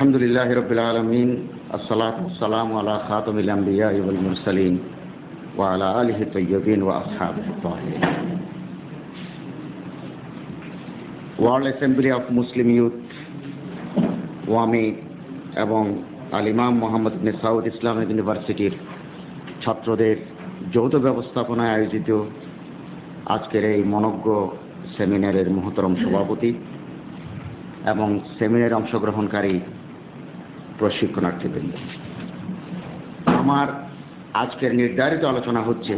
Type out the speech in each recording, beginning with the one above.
الحمد لله رب العالمين الصلاة والسلام على خاتم الأنبياء والمرسلين وعلى آله الطيبين وأصحابه الطاهرين world assembly of Muslim youth ওয়ামি এবং আল ইমাম মোহাম্মদ ইবনে Saud Islamic ইউনিভার্সিটির ছাত্রদের যৌথ ব্যবস্থাপনায় আয়োজিত আজকের এই মনজ্ঞ সেমিনারের মহতরম সভাপতি এবং সেমিনারে অংশগ্রহণকারী প্রশিক্ষণার্থীবৃন্দ। আমার আজকের নির্ধারিত আলোচনা হচ্ছে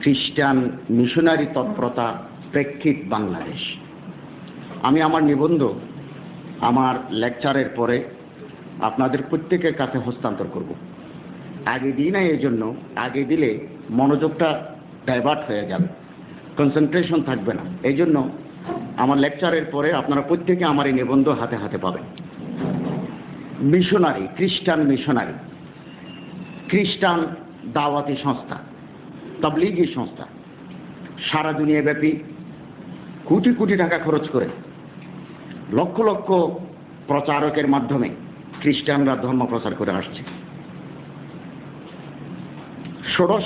খ্রিস্টান মিশনারি তৎপরতা প্রেক্ষিত বাংলাদেশ। আমি আমার নিবন্ধ আমার লেকচারের পরে আপনাদের প্রত্যেকের কাছে হস্তান্তর করব। আগে দিই না এই জন্য আগে দিলে মনোযোগটা ডাইভার্ট হয়ে যাবে কনসেন্ট্রেশন থাকবে না। এই জন্য আমার লেকচারের পরে আপনারা প্রত্যেকে আমার এই নিবন্ধ হাতে হাতে পাবেন। মিশনারি, খ্রিস্টান মিশনারি। খ্রিস্টান দাওয়াতি সংস্থা, তবলিগি সংস্থা। সারা দুনিয়া ব্যাপী কোটি কোটি টাকা খরচ করে লক্ষ লক্ষ প্রচারকের মাধ্যমে খ্রিস্টানরা ধর্ম প্রচার করে আসছে। ষোড়শ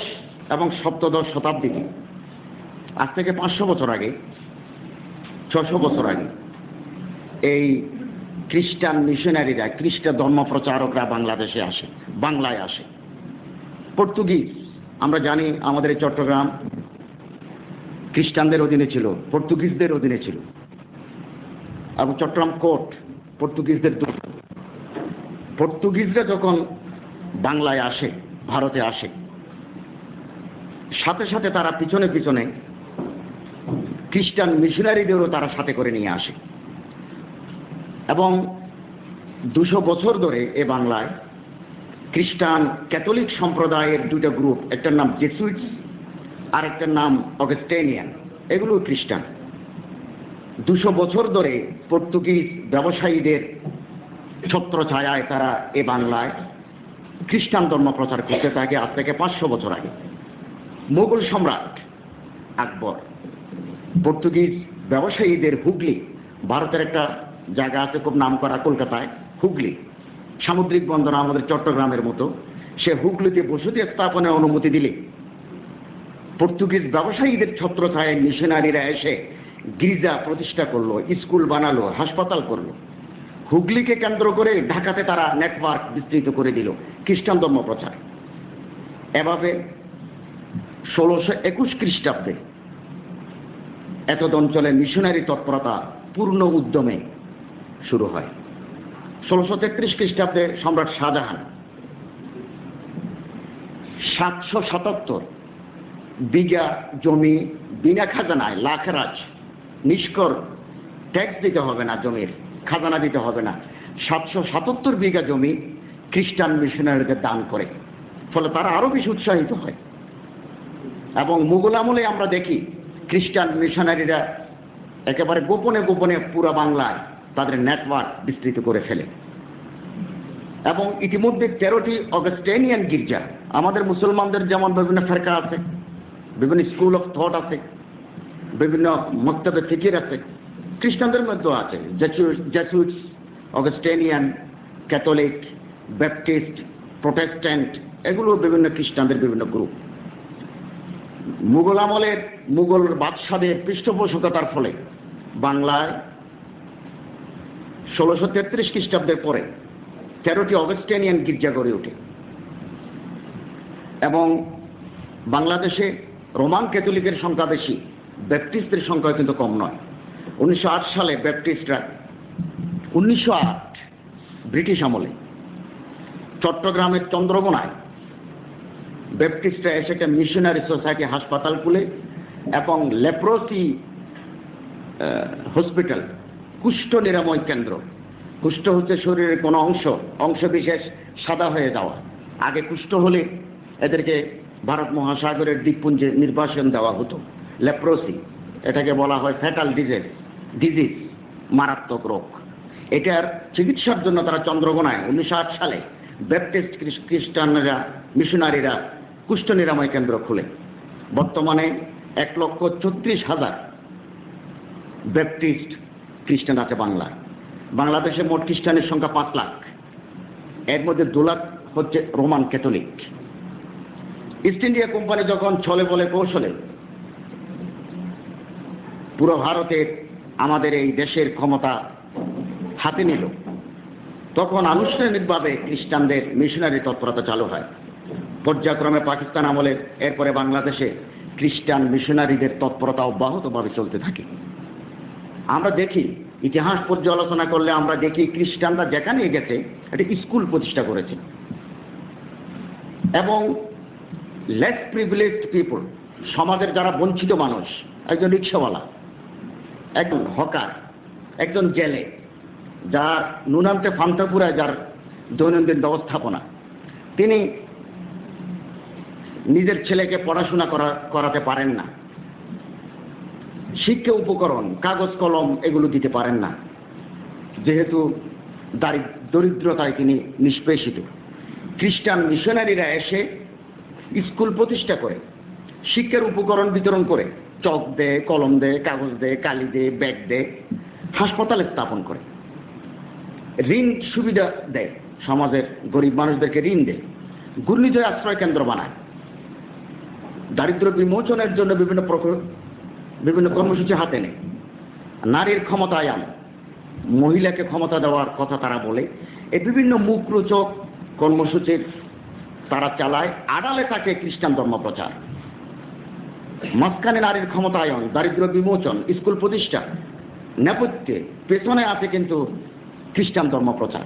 এবং সপ্তদশ শতাব্দীতে আজ থেকে পাঁচশো বছর আগে ছশো বছর আগে এই খ্রিস্টান মিশনারিরা, খ্রিস্ট ধর্ম প্রচারকরা বাংলাদেশে আসে, বাংলায় আসে। পর্তুগিজ, আমরা জানি আমাদের চট্টগ্রাম খ্রিস্টানদের অধীনে ছিল, পর্তুগিজদের অধীনে ছিল। এবং চট্টগ্রাম কোর্ট পর্তুগিজদের পর্তুগিজরা যখন বাংলায় আসে, ভারতে আসে, সাথে সাথে তারা পিছনে পিছনে খ্রিস্টান মিশনারিদেরও তারা সাথে করে নিয়ে আসে। এবং দুশো বছর ধরে এ বাংলায় খ্রিস্টান ক্যাথলিক সম্প্রদায়ের দুটো গ্রুপ, একটার নাম জেসুইটস আর একটার নাম অগস্টেনিয়ান। এগুলো খ্রিস্টান। দুশো বছর ধরে পর্তুগিজ ব্যবসায়ীদের ছত্র ছায়ায় তারা এ বাংলায় খ্রিস্টান ধর্ম প্রচার করতে থাকে আজ থেকে পাঁচশো বছর আগে। মোগল সম্রাট আকবর, পর্তুগিজ ব্যবসায়ীদের হুগলি, ভারতের একটা জায়গা আছে খুব নাম করা কলকাতায়, হুগলি। সামুদ্রিক বন্দর আমাদের চট্টগ্রামের মতো। সে হুগলিতে বসতি স্থাপনের অনুমতি দিলে। পর্তুগিজ ব্যবসায়ীদের ছত্রছায় মিশনারিরা এসে গির্জা প্রতিষ্ঠা করল, স্কুল বানালো, হাসপাতাল করল। হুগলিকে কেন্দ্র করে ঢাকাতে তারা নেটওয়ার্ক বিস্তৃত করে দিল খ্রিস্টান ধর্ম প্রচার। এভাবে ষোলোশো একুশ খ্রিস্টাব্দে এতদ অঞ্চলে মিশনারি তৎপরতা পূর্ণ উদ্যমে শুরু হয়। ষোলোশো তেত্রিশ খ্রিস্টাব্দে সম্রাট শাহজাহান সাতশো সাতাত্তর বিঘা জমি, বিনা খাজানায় লাখরাজ, নিষ্কর ট্যাক্স দিতে হবে না জমির, খাজানা দিতে হবে না। সাতশো সাতাত্তর বিঘা জমি খ্রিস্টান মিশনারিদের দান করে, ফলে তারা আরও বেশি উৎসাহিত হয়। এবং মুঘল আমলে আমরা দেখি, খ্রিস্টান মিশনারিরা একেবারে গোপনে গোপনে পুরা বাংলায় তাদের নেটওয়ার্ক বিস্তৃত করে ফেলে। এবং ইতিমধ্যে তেরোটি অগস্টেনিয়ান গির্জা, আমাদের মুসলমানদের যেমন বিভিন্ন ফেরকা আছে, বিভিন্ন স্কুল অফ থট আছে, বিভিন্ন মক্তবে ফিকির আছে, খ্রিস্টানদের মধ্যেও আছে। Jesuits Augustinian, Catholic, Baptist, Protestant এগুলো বিভিন্ন খ্রিস্টানদের বিভিন্ন গ্রুপ। মুঘল আমলের, মুঘল বাদশাদের পৃষ্ঠপোষকতার ফলে বাংলায় ষোলোশো তেত্রিশ খ্রিস্টাব্দের পরে তেরোটি অগস্টেনিয়ান গির্জা গড়ে ওঠে। এবং বাংলাদেশে রোমান ক্যাথলিকের সংখ্যা বেশি, ব্যাপটিস্টদের সংখ্যা কিন্তু কম নয়। উনিশশো সালে ব্যাপটিস্টরা উনিশশো আট ব্রিটিশ আমলে চট্টগ্রামের চন্দ্রগোনায় ব্যাপটিস্টরা এসে একটা মিশনারি সোসাইটি হাসপাতাল খুলে এবং লেপ্রোসি হসপিটাল কুষ্ঠ নিরাময় কেন্দ্র। কুষ্ঠ হচ্ছে শরীরের কোনো অংশ অংশ বিশেষ সাদা হয়ে যাওয়া। আগে কুষ্ঠ হলে এদেরকে ভারত মহাসাগরের দ্বীপপুঞ্জে নির্বাসন দেওয়া হতো, লেপ্রোসি, এটাকে বলা হয় ফ্যাটাল ডিজিজ ডিজিজ, মারাত্মক রোগ। এটার চিকিৎসার জন্য তারা চন্দ্রগোনায় উনিশশো সালে ব্যাপটিস্ট খ্রিস্টানরা, মিশনারিরা কুষ্ঠ নিরাময় কেন্দ্র খুলে। বর্তমানে এক লক্ষ ছত্রিশ হাজার ব্যাপটিস্ট খ্রিস্টান আছে বাংলায়। বাংলাদেশে মোট খ্রিস্টানের সংখ্যা পাঁচ লাখ। এর মধ্যে দু লাখ হচ্ছে Roman Catholic. East India Company যখন ছলে বলে কৌশলে, পুরো ভারতের আমাদের এই দেশের ক্ষমতা হাতে নিল, তখন আনুষ্ঠানিকভাবে খ্রিস্টানদের মিশনারি তৎপরতা চালু হয়। পর্যায়ক্রমে পাকিস্তান আমলে এরপরে বাংলাদেশে খ্রিস্টান মিশনারিদের তৎপরতা অব্যাহতভাবে চলতে থাকে। আমরা দেখি, ইতিহাস পর্যালোচনা করলে আমরা দেখি খ্রিস্টানরা যেখানে গেছে, একটা স্কুল প্রতিষ্ঠা করেছে। এবং লেস প্রিভিলেজড পিপল সমাজের যারা বঞ্চিত মানুষ, একজন রিক্সাওয়ালা, একজন হকার, একজন জেলে, যার নুনান্তে ফান্তাপুরায় যার দৈনন্দিন ব্যবস্থাপনা, তিনি নিজের ছেলেকে পড়াশোনা করা, করাতে পারেন না। শিক্ষা উপকরণ, কাগজ, কলম এগুলো দিতে পারেন না। যেহেতু দারি- দরিদ্রতায় তিনি নিষ্পেষিত। খ্রিস্টান মিশনারিরা এসে স্কুল প্রতিষ্ঠা করে, শিক্ষার উপকরণ বিতরণ করে, চক দেয় কলম দেয় কাগজ দেয় কালি দেয় ব্যাগ দেয় হাসপাতালে স্থাপন করে। ঋণ সুবিধা দেয়, সমাজের গরিব মানুষদেরকে ঋণ দেয়, ঘূর্ণিঝড় আশ্রয় কেন্দ্র বানায়। দারিদ্র বিমোচনের জন্য বিভিন্ন বিভিন্ন কর্মসূচি হাতে নেয় নারীর ক্ষমতায়ন মহিলাকে ক্ষমতা দেওয়ার কথা তারা বলে। এই বিভিন্ন মুখরোচক কর্মসূচির তারা চালায়। আড়ালে থাকে খ্রিস্টান ধর্ম প্রচার মাঝখানে নারীর ক্ষমতায়ন, দারিদ্র বিমোচন, স্কুল প্রতিষ্ঠা, নেপথ্যে, পেছনে আছে কিন্তু খ্রিস্টান ধর্ম প্রচার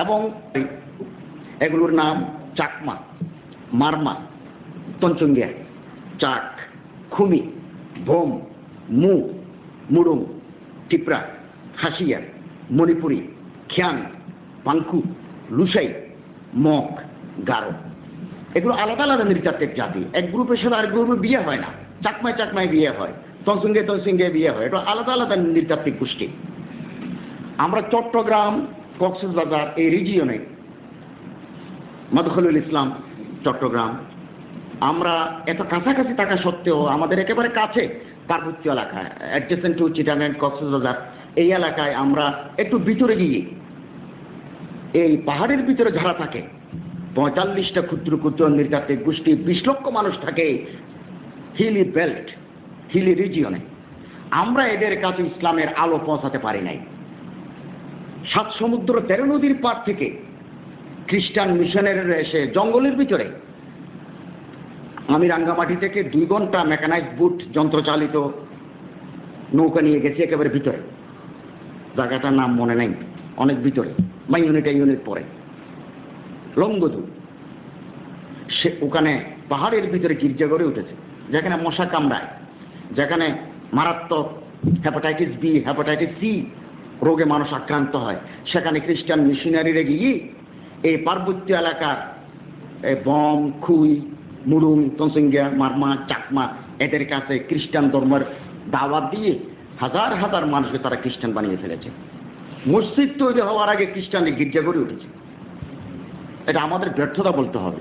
এবং এগুলোর নাম চাকমা, মারমা তঞ্চঙ্গিয়া চাক, খুমি ভোম, মু মুড়ুং টিপরা হাসিয়া মণিপুরি খ্যান পাঙ্কু লুসাই, মগ, গারো। এগুলো আলাদা আলাদা নৃতাত্ত্বিক জাতি। এক গ্রুপের সাথে আরেক গ্রুপে বিয়ে হয় না। চাকমায় চাকমায় বিয়ে হয় তনসঙ্গে তনসঙ্গে বিয়ে হয়। এটা আলাদা আলাদা নৃতাত্ত্বিক গোষ্ঠী। আমরা চট্টগ্রাম, কক্সবাজার এই রিজিয়নে মদখলুল ইসলাম, চট্টগ্রাম আমরা এত কাছাকাছি থাকা সত্ত্বেও আমাদের একেবারে কাছে পার্বত্য এলাকায় অ্যাডজেসেন্ট টু চিটাগাং কক্সবাজার এই এলাকায় আমরা একটু ভিতরে গিয়ে, এই পাহাড়ের ভিতরে যারা থাকে, পঁয়তাল্লিশটা ক্ষুদ্র ক্ষুদ্র নৃতাত্ত্বিক গোষ্ঠী, বিশ লক্ষ মানুষ থাকে হিলি বেল্ট, হিলি রিজিয়নে। আমরা এদের কাছে ইসলামের আলো পৌঁছাতে পারি নাই। সাত সমুদ্র, তেরো নদীর পার থেকে খ্রিস্টান মিশনের এসে জঙ্গলের ভিতরে আমি রাঙ্গামাটি থেকে দুই ঘণ্টা মেকানাইজ বুট যন্ত্রচালিত নৌকা নিয়ে গেছি একেবারে ভিতরে। জায়গাটার নাম মনে নেই, অনেক ভিতরে বা ইউনিটে ইউনিট পরে। লঙ্গদু সে ওখানে পাহাড়ের ভিতরে গির্জা গড়ে উঠেছে, যেখানে মশা কামড়ায়, যেখানে মারাত্মক হ্যাপাটাইটিস বি হ্যাপাটাইটিস সি রোগে মানুষ আক্রান্ত হয়। সেখানে খ্রিস্টান মিশনারিরা গিয়ে এই পার্বত্য এলাকার বম খুই মুরুং তনসিঙ্গিয়া মারমা, চাকমা, এদের কাছে খ্রিস্টান ধর্মের দাওয়াত দিয়ে হাজার হাজার মানুষকে তারা খ্রিস্টান বানিয়ে ফেলেছে। মসজিদ তৈরি হওয়ার আগে খ্রিস্টানের গির্জা গড়ে উঠেছে। এটা আমাদের ব্যর্থতা বলতে হবে।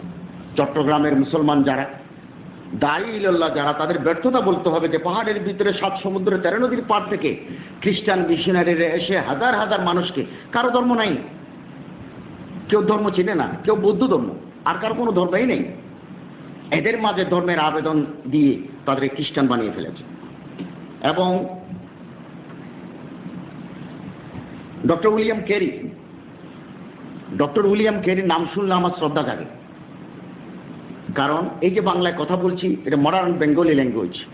চট্টগ্রামের মুসলমান যারা দায়ী ইল্লাহ যারা, তাদের ব্যর্থতা বলতে হবে যে পাহাড়ের ভিতরে সাত সমুদ্রের তেরো নদীর পার থেকে খ্রিস্টান মিশনারিরা এসে হাজার হাজার মানুষকে, কারও ধর্ম নাই। কেউ ধর্ম চিনে না, কেউ বৌদ্ধ ধর্ম, আর কারও কোনো ধর্মই নেই। এদের মাঝে ধর্মের আবেদন দিয়ে তাদের খ্রিস্টান বানিয়ে ফেলেছে। এবং doctor William Carey, doctor William কেরির নাম শুনলে আমার শ্রদ্ধা জাগে। কারণ এই যে বাংলায় কথা বলছি, এটা মডার্ন বেঙ্গলি ল্যাঙ্গুয়েজ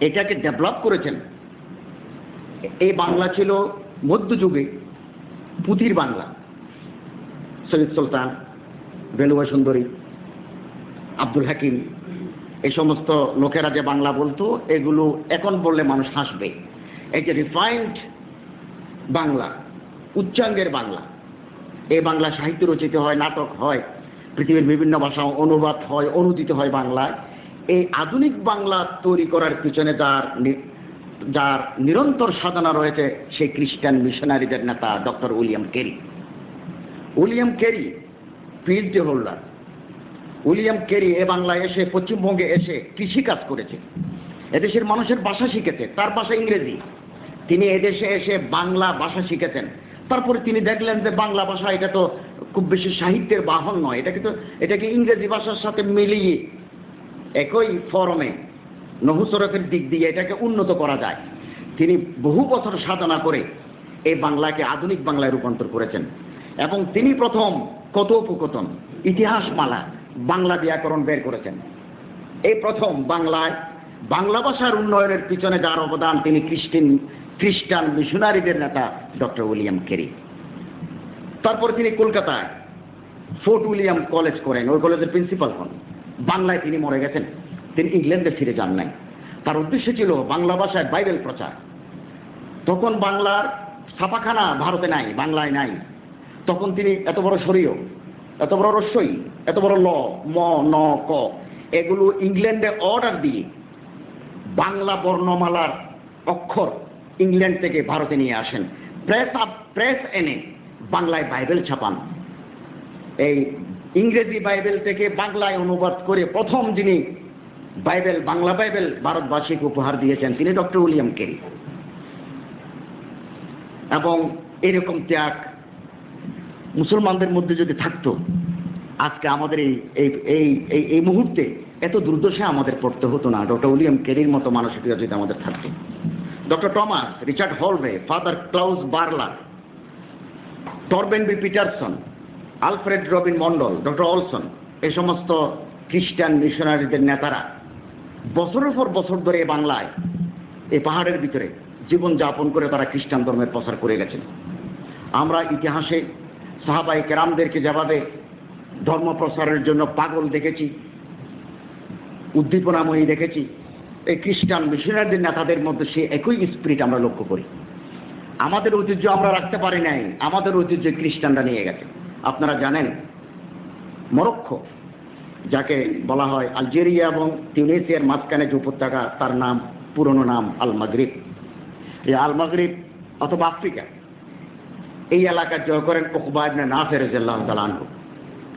এটাকে ডেভেলপ করেছেন। এই বাংলা ছিল মধ্যযুগে পুঁথির বাংলা। সৈয়দ সুলতান, বেলুয়া সুন্দরী আব্দুল হাকিম, এই সমস্ত লোকেরা যে বাংলা বলতো, এগুলো এখন বললে মানুষ হাসবে। এই যে রিফাইন্ড বাংলা, উচ্চাঙ্গের বাংলা এই বাংলা সাহিত্য রচিত হয়, নাটক হয়, পৃথিবীর বিভিন্ন ভাষা অনুবাদ হয়, অনুদিত হয় বাংলায়, এই আধুনিক বাংলা তৈরি করার পিছনে যার যার নিরন্তর সাধনা রয়েছে সেই খ্রিস্টান মিশনারিদের নেতা doctor William Carey. William Carey PhD holder William Carey এ বাংলায় এসে, পশ্চিমবঙ্গে এসে কৃষি কাজ করেছে। এদেশের মানুষের ভাষা শিখেছে, তার ভাষা ইংরেজি। তিনি এদেশে এসে বাংলা ভাষা শিখেছেন। তারপরে তিনি দেখলেন যে বাংলা ভাষা এটা তো খুব বেশি সাহিত্যের বাহন নয়, এটাকে তো, এটাকে ইংরেজি ভাষার সাথে মিলিয়ে একই ফরমে নহুসরফের দিক দিয়ে এটাকে উন্নত করা যায়। তিনি বহু বছর সাধনা করে এই বাংলাকে আধুনিক বাংলায় রূপান্তর করেছেন। এবং তিনি প্রথম কথোপকথন, ইতিহাসমালা বাংলা ব্যাকরণ বের করেছেন। এই প্রথম বাংলায় বাংলা ভাষার উন্নয়নের পিছনে যার অবদান তিনি খ্রিস্টান খ্রিস্টান মিশনারিদের নেতা ডক্টর উইলিয়াম কেরি। তারপর তিনি কলকাতায় ফোর্ট উইলিয়াম কলেজ করেন, ওই কলেজের প্রিন্সিপাল হন। বাংলায় তিনি মরে গেছেন, তিনি ইংল্যান্ডে ফিরে যান নাই। তার উদ্দেশ্য ছিল বাংলা ভাষায় বাইবেল প্রচার। তখন বাংলার ছাপাখানা ভারতে নাই, বাংলায় নাই। তখন তিনি এত বড় শরীয় এত বড় রস্যই, এত বড় ল, ম, ন, ক, এগুলো ইংল্যান্ডে অর্ডার দিয়ে বাংলা বর্ণমালার অক্ষর ইংল্যান্ড থেকে ভারতে নিয়ে আসেন। প্রেস আপ, প্রেস এনে বাংলায় বাইবেল ছাপান। এই ইংরেজি বাইবেল থেকে বাংলায় অনুবাদ করে প্রথম যিনি বাইবেল, বাংলা বাইবেল ভারতবাসীকে উপহার দিয়েছেন, তিনি ডক্টর উইলিয়াম কেরি। এবং এরকম ত্যাগ মুসলমানদের মধ্যে যদি থাকতো, আজকে আমাদের এই এই এই এই মুহূর্তে এত দুর্দশা আমাদের পড়তে হতো না। ডক্টর উইলিয়াম কেরির মতো মানসিকতা যদি আমাদের থাকতো। Doctor Thomas, Richard Holve Father Klaus Barler, Torben B Petersen, Alfred Robin Mondal, doctor Olson, এই সমস্ত খ্রিস্টান মিশনারিদের নেতারা বছরের পর বছর ধরে বাংলায় এই পাহাড়ের ভিতরে জীবন যাপন করে তারা খ্রিস্টান ধর্মের প্রচার করে গেছেন। আমরা ইতিহাসে সাহাবাই কেরামদেরকে যেভাবে ধর্ম প্রসারের জন্য পাগল দেখেছি, উদ্দীপনাময়ী দেখেছি, এই খ্রিস্টান মিশনারিদের নেতাদের মধ্যে সে একই স্পিরিট আমরা লক্ষ্য করি। আমাদের ঐতিহ্য আমরা রাখতে পারি নাই, আমাদের ঐতিহ্য খ্রিস্টানরা নিয়ে গেছে। আপনারা জানেন, মরক্কো, যাকে বলা হয় আলজেরিয়া এবং টিউনেসিয়ার মাঝখানে যে উপত্যকা, তার নাম, পুরনো নাম আল মাগরিব এই আল মাগরিব অথবা আফ্রিকা এই এলাকা জয় করেন ওকবা ইবনে নাফের রাদিয়াল্লাহু তাআলা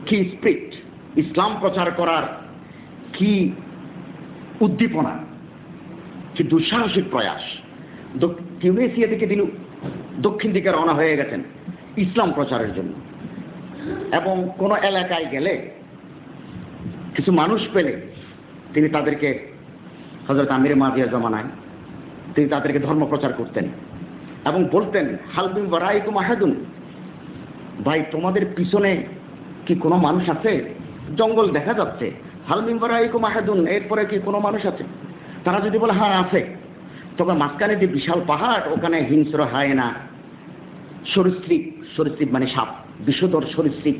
কি স্পিরিট ইসলাম প্রচার করার কি উদ্দীপনা, কি দুঃসাহসিক প্রয়াস। টিউনেসিয়া থেকে তিনি দক্ষিণ দিকে রওনা হয়ে গেছেন ইসলাম প্রচারের জন্য। এবং কোনো এলাকায় গেলে কিছু মানুষ পেলে তিনি তাদেরকে হজরত আমির মাদিয়া জমানায় তিনি তাদেরকে ধর্ম প্রচার করতেন। এবং বলতেন হালবিন বারাইকু মাহাদুন ভাই, তোমাদের পিছনে কি কোনো মানুষ আছে? জঙ্গল দেখা যাচ্ছে। হালমিন বারাইকু মাহাদুন এরপরে কি কোনো মানুষ আছে? তারা যদি বলে হ্যাঁ আছে। তবে মাঝখানে যে বিশাল পাহাড়, ওখানে হিংস্র হায়না। সরীসৃপ সরীসৃপ মানে সাপ, বিষধর সরীসৃপ,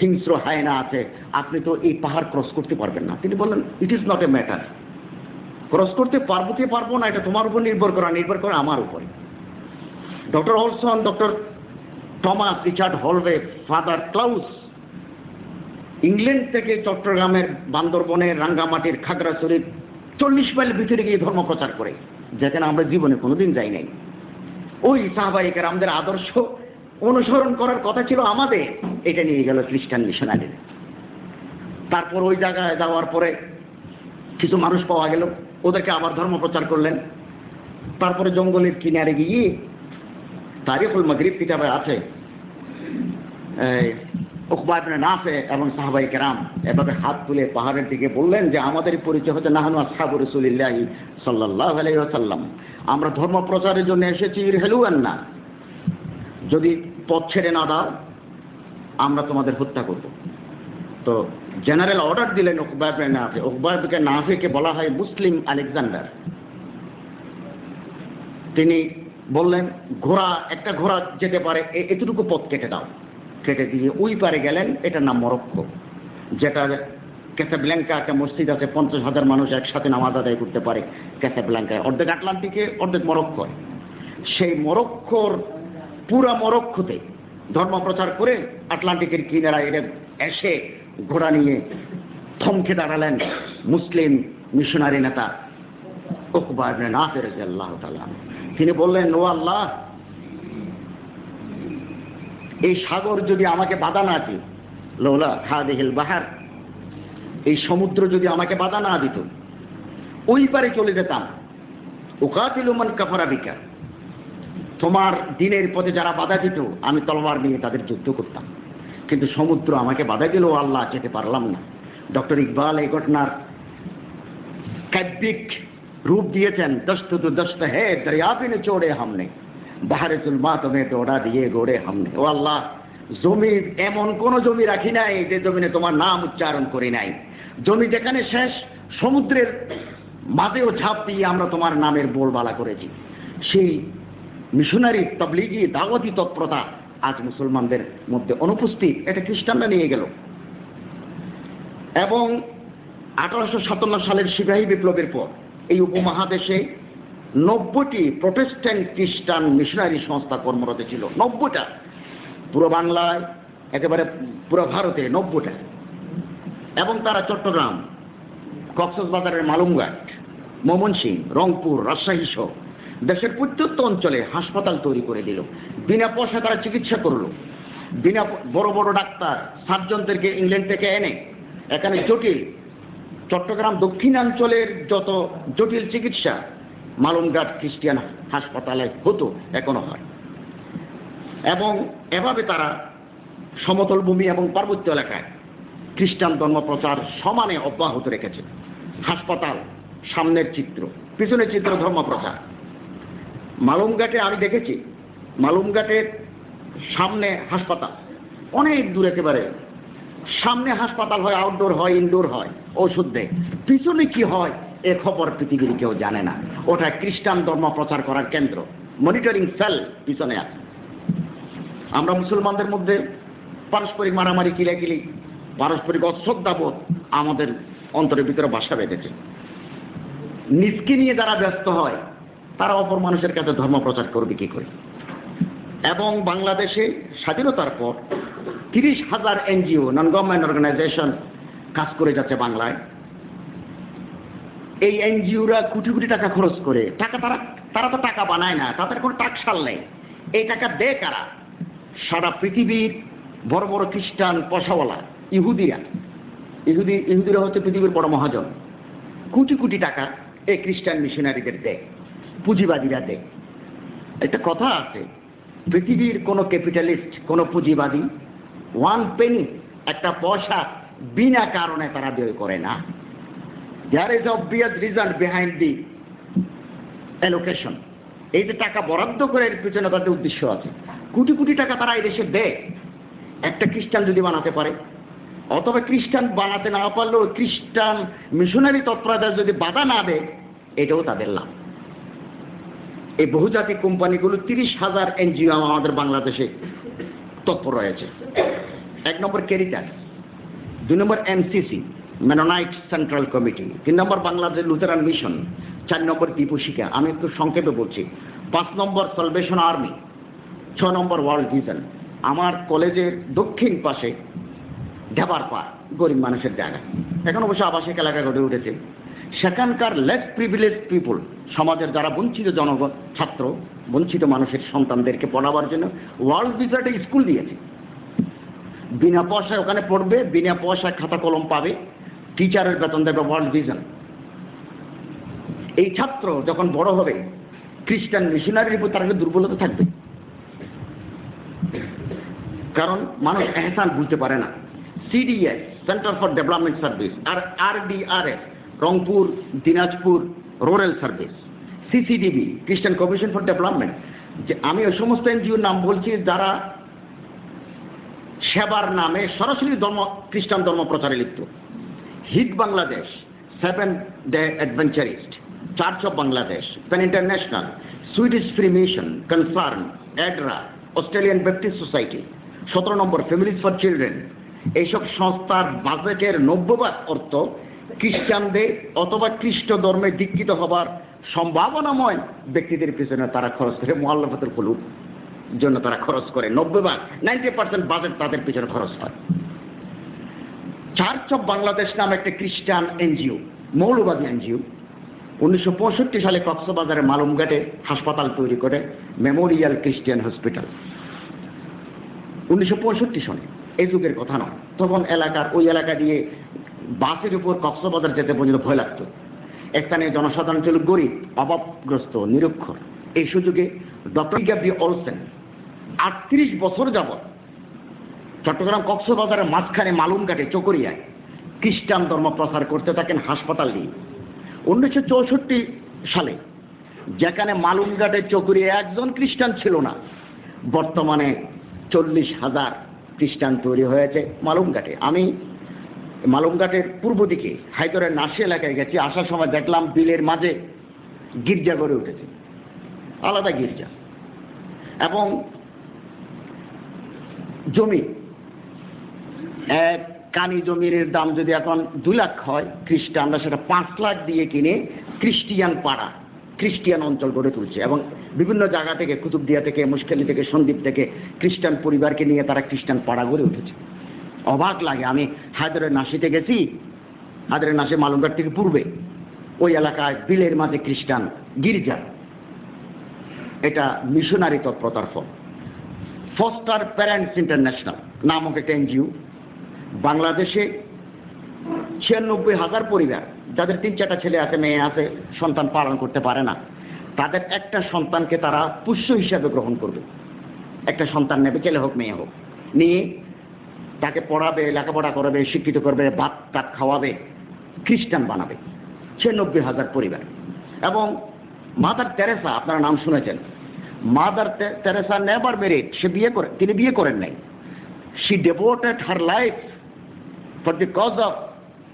হিংস্র হায়না আছে। আপনি তো এই পাহাড় ক্রস করতে পারবেন না। তিনি বললেন it is not a matter cross করতে পারব কি পারব না? এটা তোমার উপর নির্ভর করা, নির্ভর করে আমার উপরে। Doctor Olson doctor Thomas Richard Holve Father Klaus England থেকে চট্টগ্রামের বান্দরবনের রাঙ্গামাটির খাগড়াছড়ির চল্লিশ মাইল ভিতরে গিয়ে ধর্ম প্রচার করে, যেখানে আমরা জীবনে কোনোদিন যাই নাই। ওই সাহবাহিকের আমাদের আদর্শ অনুসরণ করার কথা ছিল আমাদের, এটা নিয়ে গেল খ্রিস্টান মিশনারির। তারপর ওই জায়গায় যাওয়ার পরে কিছু মানুষ পাওয়া গেল, ওদেরকে আবার ধর্ম প্রচার করলেন। তারপরে জঙ্গলের কিনারে গিয়ে তারিফুল মগরিব কিতাবে আছে উকবাদ নাফে এবং সাহাবাই কেরাম এভাবে হাত তুলে পাহাড়ের দিকে বললেন যে আমাদের পরিচয় হচ্ছে নাহানু আসহাবু রসুলিল্লাহি সাল্লাহ আলাইসাল্লাম আমরা ধর্ম প্রচারের জন্য এসেছি হেলুয়ান না যদি পথ ছেড়ে না দাও, আমরা তোমাদের হত্যা করব। তো জেনারেল অর্ডার দিলেন উকবাবকে নাফে। উকবাবকে নাফেকে বলা হয় মুসলিম আলেকজান্ডার। তিনি বললেন, ঘোড়া, একটা ঘোড়া যেতে পারে এতটুকু পথ কেটে দাও। কেটে দিয়ে ওই পারে গেলেন, এটার নাম মরক্কো, যেটা ক্যাসাব্ল্যাঙ্কা একটা মসজিদ আছে, পঞ্চাশ হাজার মানুষ একসাথে নামাজ আদায় করতে পারে ক্যাসাব্ল্যাঙ্কায় অর্ধেক আটলান্টিকে, অর্ধেক মরক্কোয়। সেই মরক্কোর, পুরা মরক্কোতে ধর্ম প্রচার করে আটলান্টিকের কিনারায় এটা এসে ঘোড়া নিয়ে থমকে দাঁড়ালেন মুসলিম মিশনারি নেতা ইবনে নাফির রাদিয়াল্লাহু তাআলা তিনি বললেন, ও আল্লাহ, এই সাগর যদি আমাকে বাধা না দিত, লৌলা হাদিহিল বাহার, এই সমুদ্র যদি আমাকে বাধা না দিত, ওই পারে চলে যেতাম। উকাতিল মান কাফারা বিকা, তোমার দিনের পথে যারা বাধা দিত, আমি তলোয়ার নিয়ে তাদের যুদ্ধ করতাম। কিন্তু সমুদ্র আমাকে বাধা দিলেও আল্লাহ, যেতে পারলাম না। ডক্টর ইকবাল এই ঘটনার কাব্যিক রূপ দিয়েছেন, দস্ত তো দস্ত হে দরিয়াবি নে চোড়ে হামনে বাহারে তুমি দৌড়া দিয়ে গোড়ে হামনে ও আল্লাহ জমি এমন কোন জমি রাখি নাই যে জমিনে তোমার নাম উচ্চারণ করি নাই। জমি যেখানে শেষ, সমুদ্রের মাঝেও ঝাঁপ দিয়ে আমরা তোমার নামের বোলবালা করেছি। সেই মিশনারি তবলিগি দাওয়াতি তৎপরতা আজ মুসলমানদের মধ্যে অনুপস্থিত। এটা খ্রিস্টানরা নিয়ে গেল। এবং আঠারোশো সাতান্ন সালের সিপাহী বিপ্লবের পর এই উপমহাদেশে নব্বইটি প্রোটেস্ট্যান্ট খ্রিস্টান মিশনারি সংস্থা কর্মরত ছিল, নব্বইটা। পুরো বাংলায়, একেবারে পুরো ভারতে নব্বইটা। এবং তারা চট্টগ্রাম, কক্সবাজারের মালুমঘাট ময়মনসিং রংপুর, রাজশাহী সহ দেশের প্রত্যন্ত অঞ্চলে হাসপাতাল তৈরি করে দিল। বিনা পয়সা তারা চিকিৎসা করল। বিনা বড় বড় ডাক্তার, সার্জনদেরকে ইংল্যান্ড থেকে এনে, এখানে জটিল চট্টগ্রাম দক্ষিণাঞ্চলের যত জটিল চিকিৎসা মালুমঘাট খ্রিস্টিয়ান হাসপাতালে হতো, এখনও হয়। এবং এভাবে তারা সমতল ভূমি এবং পার্বত্য এলাকায় খ্রিস্টান ধর্ম প্রচার সমানে অব্যাহত রেখেছে। হাসপাতাল, সামনের চিত্র, পিছনের চিত্র ধর্ম প্রচার মালুমঘাটে আমি দেখেছি মালুমঘাটের সামনে হাসপাতাল, অনেক দূর একেবারে। সামনে হাসপাতাল হয় আউটডোর হয় ইনডোর হয়। ওষুধ দেয়। পিছনে কি হয়, এ খবর পৃথিবীর কেউ জানে না। ওটা খ্রিস্টান ধর্ম প্রচার করার কেন্দ্র। মনিটরিং সেল পিছনে আছে। আমরা মুসলমানদের মধ্যে পারস্পরিক মারামারি, কিলাকিলি, পারস্পরিক অশ্রদ্ধাবোধ আমাদের অন্তরের ভিতরে বাসা বেঁধেছে। নিজকে নিয়ে যারা ব্যস্ত হয়, তারা অপর মানুষের কাছে ধর্ম প্রচার করবে কি করে? এবং বাংলাদেশে স্বাধীনতার পর তিরিশ হাজার এনজিও নন গভর্নমেন্ট অর্গানাইজেশন কাজ করে যাচ্ছে বাংলায়। এই এনজিওরা কোটি কোটি টাকা খরচ করে। টাকা তারা তারা তো টাকা বানায় না, তাদের কোনো টাকশাল নেই। এই টাকা দেয় কারা? সারা পৃথিবীর বড় বড় খ্রিস্টান পশাওয়ালা, ইহুদিরা। ইহুদি ইহুদিরা হচ্ছে পৃথিবীর বড় মহাজন। কোটি কোটি টাকা এই খ্রিস্টান মিশনারিদের দেয়, পুঁজিবাদীরা দেয়। একটা কথা আছে, পৃথিবীর কোনো ক্যাপিটালিস্ট, কোনো পুঁজিবাদী ওয়ান পেনি একটা পয়সা বিনা কারণে তারা ব্যয় করে না। There is obvious reason behind the allocation এই যে টাকা বরাদ্দ করে এর পিছনে তাদের উদ্দেশ্য আছে। কোটি কোটি টাকা তারা এই দেশে দেয়। একটা খ্রিস্টান যদি বানাতে পারে, অথবা খ্রিস্টান বানাতে না পারলেও খ্রিস্টান মিশনারি তৎপরতা যদি বাধা না দেয়, এটাও তাদের লাভ। এই বহুজাতিক কোম্পানিগুলো তিরিশ হাজার এনজিও আমাদের বাংলাদেশে তৎপর রয়েছে। এক নম্বর ক্যারিটাস। দুই নম্বর এমসিসি মেনোনাইট সেন্ট্রাল কমিটি তিন নম্বর বাংলাদেশ লুথেরান মিশন চার নম্বর দীপশিকা আমি একটু সংক্ষেপে বলছি। পাঁচ নম্বর সলভেশন আর্মি ছ নম্বর ওয়ার্ল্ড ভিশন আমার কলেজের দক্ষিণ পাশে ঢেবার পার গরিব মানুষের জায়গা। এখন অবশ্য আবাসিক এলাকা গড়ে উঠেছে। সেখানকার লেস প্রিভিলেজ পিপুল সমাজের যারা বঞ্চিত জনগণ, ছাত্র, বঞ্চিত মানুষের সন্তানদেরকে পড়াবার জন্য ওয়ার্ল্ড ভিসাটা স্কুল দিয়েছে। বিনা পয়সায় ওখানে পড়বে, বিনা পয়সায় খাতা কলম পাবে টিচারের বেতন দেবে ওয়ার্ল্ড ভিশন এই ছাত্র যখন বড় হবে, খ্রিস্টান মিশনারির উপর তার দুর্বলতা থাকবে। কারণ মানুষ এহসান বুঝতে পারে না। CDS centre for development service R RDRS Rangpur, Dinajpur rural service CCDB Christian commission for development যে আমি ওই সমস্ত এনজিওর নাম বলছি, যারা সেবার নামে সরাসরি ধর্ম, খ্রিস্টান ধর্ম প্রচারে লিপ্ত। HEED Bangladesh, Seven Day Adventurist, Church of Bangladesh PAN International, Swedish Free Mission, Concern ADRA Australian Baptist Society, সতেরো নম্বর ফ্যামিলিজ ফর চিলড্রেন। এইসব সংস্থার বাজেটের ভাগ অর্থ খ্রিস্টানদের অথবা খ্রিস্ট ধর্মে দীক্ষিত হবার সম্ভাবনাময় ব্যক্তিদের পিছনে তারা খরচ করে মোয়াল্লাফাতুল কুলুব। জন্য তারা খরচ করে নব্বই ভাগ নাইনটি পার্সেন্ট বাজেট তাদের পিছনে খরচ হয়। চার্চ অফ বাংলাদেশ নামে একটা খ্রিস্টান এনজিও মৌলবাদী এনজিও উনিশশো পঁয়ষট্টি সালে কক্সবাজারে মালুমঘাটে হাসপাতাল তৈরি করে মেমোরিয়াল খ্রিস্টিয়ান হসপিটাল উনিশশো পঁয়ষট্টি সনে এই যুগের কথা নয়, তখন এলাকার, ওই এলাকা দিয়ে বাসের উপর কক্সবাজার যেতে পর্যন্ত ভয় লাগতো। স্থানীয় জনসাধারণ ছিল গরিব, অভাবগ্রস্ত, নিরক্ষর। এই সুযোগে ডক্টর গ্যাব্রি অলসেন আটত্রিশ বছর যাবৎ চট্টগ্রাম কক্সবাজারের মাঝখানে মালুমঘাটে চকরিয়ায় খ্রিস্টান ধর্ম প্রচার করতে থাকেন হাসপাতাল নিয়ে উনিশশো চৌষট্টি সালে যেখানে মালুমঘাটে চকরিয়া একজন খ্রিস্টান ছিল না, বর্তমানে চল্লিশ হাজার খ্রিস্টান তৈরি হয়েছে মালুমঘাটে আমি মালুমঘাটের পূর্ব দিকে হায়দরের নাসি এলাকায় গেছি, আসার সময় দেখলাম বিলের মাঝে গির্জা গড়ে উঠেছে, আলাদা গির্জা। এবং জমি। কানি জমির দাম যদি এখন দু লাখ হয় খ্রিস্টানরা সেটা পাঁচ লাখ দিয়ে কিনে খ্রিস্টিয়ান পাড়া, খ্রিস্টিয়ান অঞ্চল গড়ে তুলছে এবং বিভিন্ন জায়গা থেকে, কুতুবদিয়া থেকে মুশখালি থেকে, সন্দ্বীপ থেকে খ্রিস্টান পরিবারকে নিয়ে তারা খ্রিস্টান পাড়া গড়ে উঠেছে। অবাক লাগে, আমি হায়দরের নাসিতে গেছি হায়দরের নাসি মালুমঘাট থেকে পূর্বে। ওই এলাকায় বিলের মাঝে খ্রিস্টান গির্জা। এটা মিশনারি তৎপরতার ফল। ফস্টার প্যারেন্টস ইন্টারন্যাশনাল নামক একটা এনজিও বাংলাদেশে ছিয়ানব্বই হাজার পরিবার, যাদের তিন চারটা ছেলে আছে, মেয়ে আছে, সন্তান পালন করতে পারে না, তাদের একটা সন্তানকে তারা পুষ্য হিসাবে গ্রহণ করবে। একটা সন্তান নেবে, ছেলে হোক, মেয়ে হোক, নিয়ে তাকে পড়াবে, লেখাপড়া করাবে, শিক্ষিত করবে, ভাত টাত খাওয়াবে, খ্রিস্টান বানাবে, ছিয়ানব্বই হাজার পরিবার। এবং মাদার তেরেসা আপনারা নাম শুনেছেন মাদার তেরেসা নেভার মেরিড সে বিয়ে করে, তিনি বিয়ে করেন নাই। She devoted her life for the cause of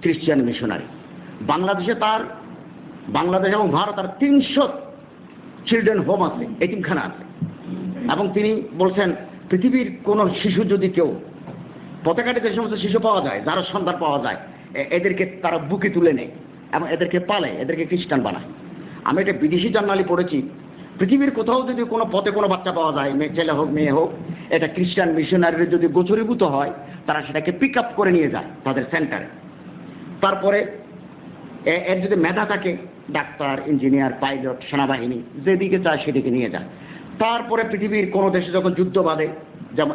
Christian missionary বাংলাদেশে তার, বাংলাদেশ এবং ভারত আর তিনশো চিলড্রেন হোম আছে এটিমখানা আছে। এবং তিনি বলছেন, পৃথিবীর কোনো শিশু যদি কেউ পতাকাটি যে সমস্ত শিশু পাওয়া যায়, যারা সন্তান পাওয়া যায় এদেরকে তারা বুকে তুলে নেয় এবং এদেরকে পালে, এদেরকে খ্রিস্টান বানায়। আমি এটা বিদেশি জার্নালি পড়েছি পৃথিবীর কোথাও যদি কোনো পথে কোনো বাচ্চা পাওয়া যায়, মেয়ে, ছেলে হোক, মেয়ে হোক, এটা খ্রিস্টান মিশনারির যদি গোচরীভূত হয়, তারা সেটাকে পিক আপ করে নিয়ে যায় তাদের সেন্টারে তারপরে এর যদি মেধা থাকে, ডাক্তার ইঞ্জিনিয়ার পাইলট সেনাবাহিনী, যেদিকে চায় সেদিকে নিয়ে যায়। তারপরে পৃথিবীর কোনো দেশে যখন যুদ্ধ বাঁধে, যেমন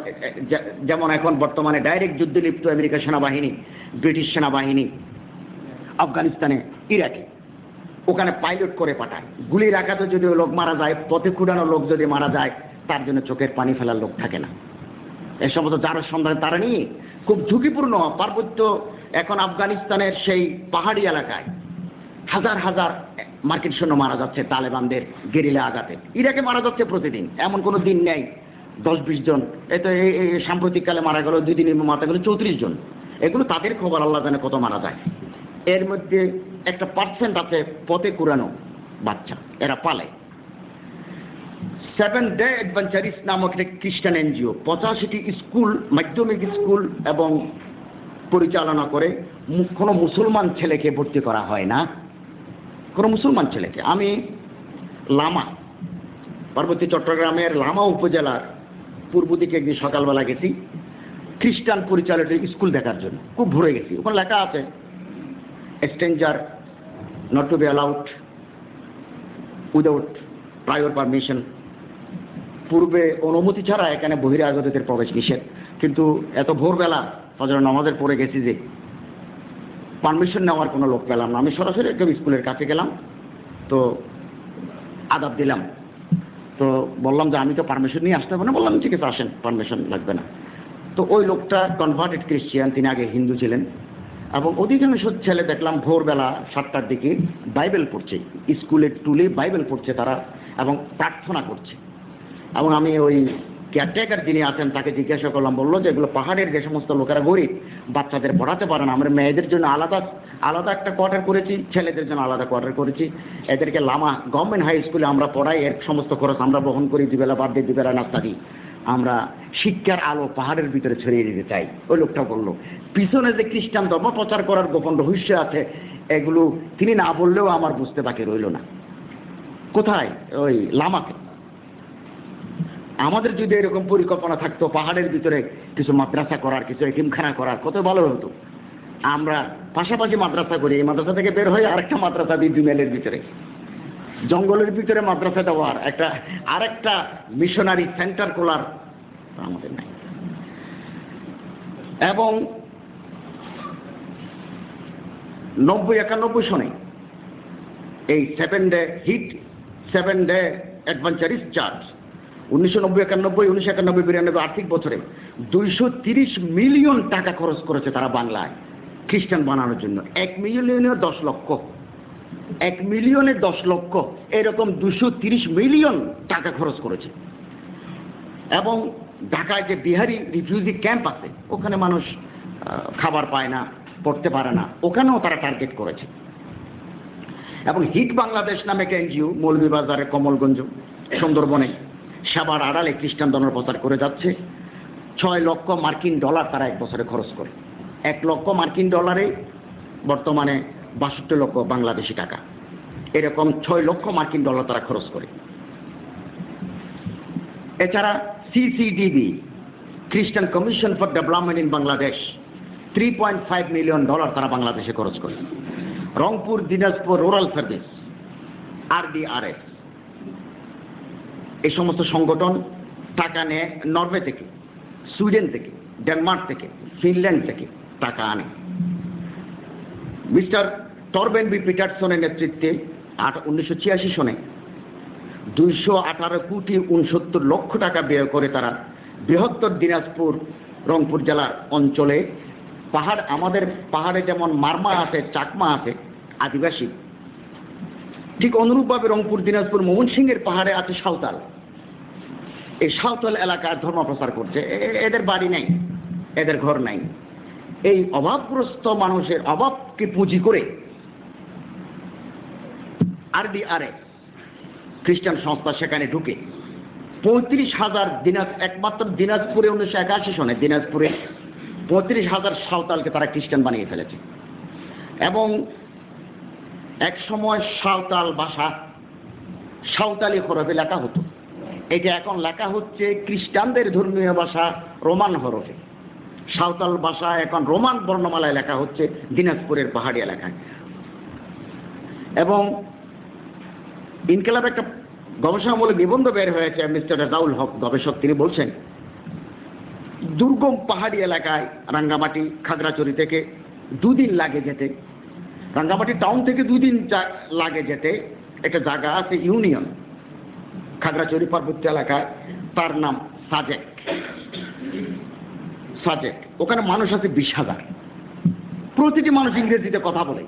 যেমন এখন বর্তমানে ডাইরেক্ট যুদ্ধে লিপ্ত আমেরিকা সেনাবাহিনী, ব্রিটিশ সেনাবাহিনী, আফগানিস্তানে, ইরাকে। ওখানে পাইলট করে পাঠায়। গুলির আঘাতে যদি লোক মারা যায়, পথে খুঁড়ানো লোক যদি মারা যায়, তার জন্য চোখের পানি ফেলার লোক থাকে না। এই সমস্ত যার সন্ধান, তারা নিয়ে খুব ঝুঁকিপূর্ণ পার্বত্য এখন আফগানিস্তানের সেই পাহাড়ি এলাকায় হাজার হাজার মার্কিন সৈন্য মারা যাচ্ছে তালেবানদের গেরিলা আঘাতে। ইরাকে মারা যাচ্ছে প্রতিদিন, এমন কোনো দিন নেই। দশ বিশ জন, এই তো সাম্প্রতিককালে মারা গেল, দুই দিনের মারা গেল চৌত্রিশ জন। এগুলো তাদের খবর, আল্লাহ জানে কত মারা যায়। এর মধ্যে একটা পার্সেন্ট আছে পথে কুরানো বাচ্চা, এরা পালে। সেভেন ডে অ্যাডভেঞ্চারিস নামক একটা খ্রিস্টান এনজিও, পঁচাশিটি স্কুল, মাধ্যমিক স্কুল এবং পরিচালনা করে। কোনো মুসলমান ছেলেকে ভর্তি করা হয় না। কোনো মুসলমান ছেলেকে। আমি লামা, পার্বতী চট্টগ্রামের লামা উপজেলার পূর্ব দিকে একদিন সকালবেলা গেছি। খ্রিস্টান পরিচালিত স্কুল দেখার জন্য। খুব ভরে গেছি। ওখানে লেখা আছে stranger not to be allowed without prior permission পূর্বে অনুমতি ছাড়া এখানে বহিরাগতদের প্রবেশ নিষেধ। কিন্তু এত ভোরবেলা ফজর নামাজের পরে গেছি যে পারমিশন নেওয়ার কোনো লোক পেলাম না। আমি সরাসরি একদম স্কুলের কাছে গেলাম, তো আদাব দিলাম। তো বললাম যে আমি তো পারমিশন নিয়ে আসতে হবে না, বললাম ঠিক আছে, আসেন পারমিশন লাগবে না। তো ওই লোকটা কনভার্টেড ক্রিশ্চিয়ান তিনি আগে হিন্দু ছিলেন। এবং অধিকাংশ ছেলে দেখলাম ভোরবেলা সাতটার দিকে বাইবেল পড়ছে। স্কুলের টুলে বাইবেল পড়ছে তারা এবং প্রার্থনা করছে। এবং আমি ওই কেয়ারটেকার যিনি আছেন, তাকে জিজ্ঞাসা করলাম, বলল যে এগুলো পাহাড়ের যে সমস্ত লোকেরা গরিব, বাচ্চাদের পড়াতে পারে না। আমরা মেয়েদের জন্য আলাদা আলাদা একটা কোয়ার্টার করেছি, ছেলেদের জন্য আলাদা কোয়ার্টার করেছি। এদেরকে লামা গভর্নমেন্ট হাই স্কুলে আমরা পড়াই, এর সমস্ত খরচ আমরা বহন করি, দুবেলা বাদ দিয়ে দুবেলা নাস্তা দিই। আমরা শিক্ষার আলো পাহাড়ের ভিতরে ছড়িয়ে দিতে চাই। ওই লোকটা বলল, পিছনে যে খ্রিস্টান ধর্ম প্রচার করার গোপন রহস্য আছে, এগুলো তিনি না বললেও আমার বুঝতে বাকি রইল না। কোথায়? ওই লামাকে। আমাদের যদি এরকম পরিকল্পনা থাকতো, পাহাড়ের ভিতরে কিছু মাদ্রাসা করার, কিছু একিমখানা করার, কত ভালো হতো। আমরা পাশাপাশি মাদ্রাসা করি, এই মাদ্রাসা থেকে বের হয়ে আরেকটা মাদ্রাসা দিই দুমেলের ভিতরে। জঙ্গলের ভিতরে মাদ্রাসা দেওয়ার একটা, আরেকটা মিশনারি সেন্টার খোলার আমাদের নাই। এবং নব্বই একানব্বই সনে এই seven day HEED seven day Adventurist church উনিশশো নব্বই একানব্বই, উনিশশো একানব্বই বিরানব্বই আর্থিক বছরে দুইশো তিরিশ মিলিয়ন টাকা খরচ করেছে তারা বাংলায়, খ্রিস্টান বানানোর জন্য। এক মিলিয়নে দশ লক্ষ। এক মিলিয়নে দশ লক্ষ। এরকম দুশো তিরিশ মিলিয়ন টাকা খরচ করেছে। এবং ঢাকায় যে বিহারি রিফিউজি ক্যাম্প আছে, ওখানে মানুষ খাবার পায় না, পড়তে পারে না, ওখানেও তারা টার্গেট করেছে। এবং হিট বাংলাদেশ নামে একটা এনজিও মৌলভীবাজারে কমলগঞ্জ, সুন্দরবনে। সেবার আড়ালে খ্রিস্টান ধর্ম প্রচার করে যাচ্ছে। ছয় লক্ষ মার্কিন ডলার তারা এক বছরে খরচ করে। এক লক্ষ মার্কিন ডলারে বর্তমানে বাষট্টি লক্ষ বাংলাদেশি টাকা। এরকম ছয় লক্ষ মার্কিন ডলার তারা খরচ করে। এছাড়া CCDB, Christian Commission for Development in Bangladesh three point five million dollar তারা বাংলাদেশে খরচ করে। Rangpur, Dinajpur, rural service RDRS এই সমস্ত সংগঠন টাকা নেয় নরওয়ে থেকে, সুইডেন থেকে, ডেনমার্ক থেকে, ফিনল্যান্ড থেকে টাকা আনে। মিস্টার টরবেন বি পিটারসনের নেতৃত্বে আট, উনিশশো ছিয়াশি সনে দুইশো আঠারো কোটি উনসত্তর লক্ষ টাকা ব্যয় করে তারা বৃহত্তর দিনাজপুর, রংপুর জেলার অঞ্চলে পাহাড়, আমাদের পাহাড়ে যেমন মারমা আছে, চাকমা আছে, আদিবাসী ঠিক অনুরূপভাবে রংপুর, দিনাজপুর ময়মনসিংহের পাহাড়ে আছে সাঁওতাল। এই সাঁওতাল এলাকায় ধর্ম প্রচার করছে এদের বাড়ি নেই, এদের ঘর নাই। এই অভাবগ্রস্ত মানুষের অভাবকে পুঁজি করে আরডিআরএ খ্রিস্টান সংস্থা, সেখানে ঢুকে পঁয়ত্রিশ হাজার দিনাজ, একমাত্র দিনাজপুরে উনিশশো একাশি সনে দিনাজপুরে পঁয়ত্রিশ হাজার সাঁওতালকে তারা খ্রিস্টান বানিয়ে ফেলেছে। এবং এক সময় সাঁওতাল ভাষা সাঁওতালি হরফে লেখা হতো। এটা এখন লেখা হচ্ছে খ্রিস্টানদের ধর্মীয় ভাষা রোমান হরফে। সাঁওতাল ভাষা এখন রোমান বর্ণমালায় লেখা হচ্ছে, দিনাজপুরের পাহাড়ি এলাকায়। এবং ইনকেলাব একটা গবেষণামূলক নিবন্ধ বের হয়েছে, মিস্টার রাজাউল হক গবেষক, তিনি বলছেন, দুর্গম পাহাড়ি এলাকায় রাঙ্গামাটি খাগড়াচড়ি থেকে দুদিন লাগে যেতে। রাঙ্গামাটি টাউন থেকে দুদিন যা- লাগে যেতে, একটা জায়গা আছে ইউনিয়ন খাগড়াচড়ি পার্বত্য এলাকায়, তার নাম সাজেক। সাজেক, ওখানে মানুষ আছে বিশ হাজার। প্রতিটি মানুষ ইংরেজিতে কথা বলে।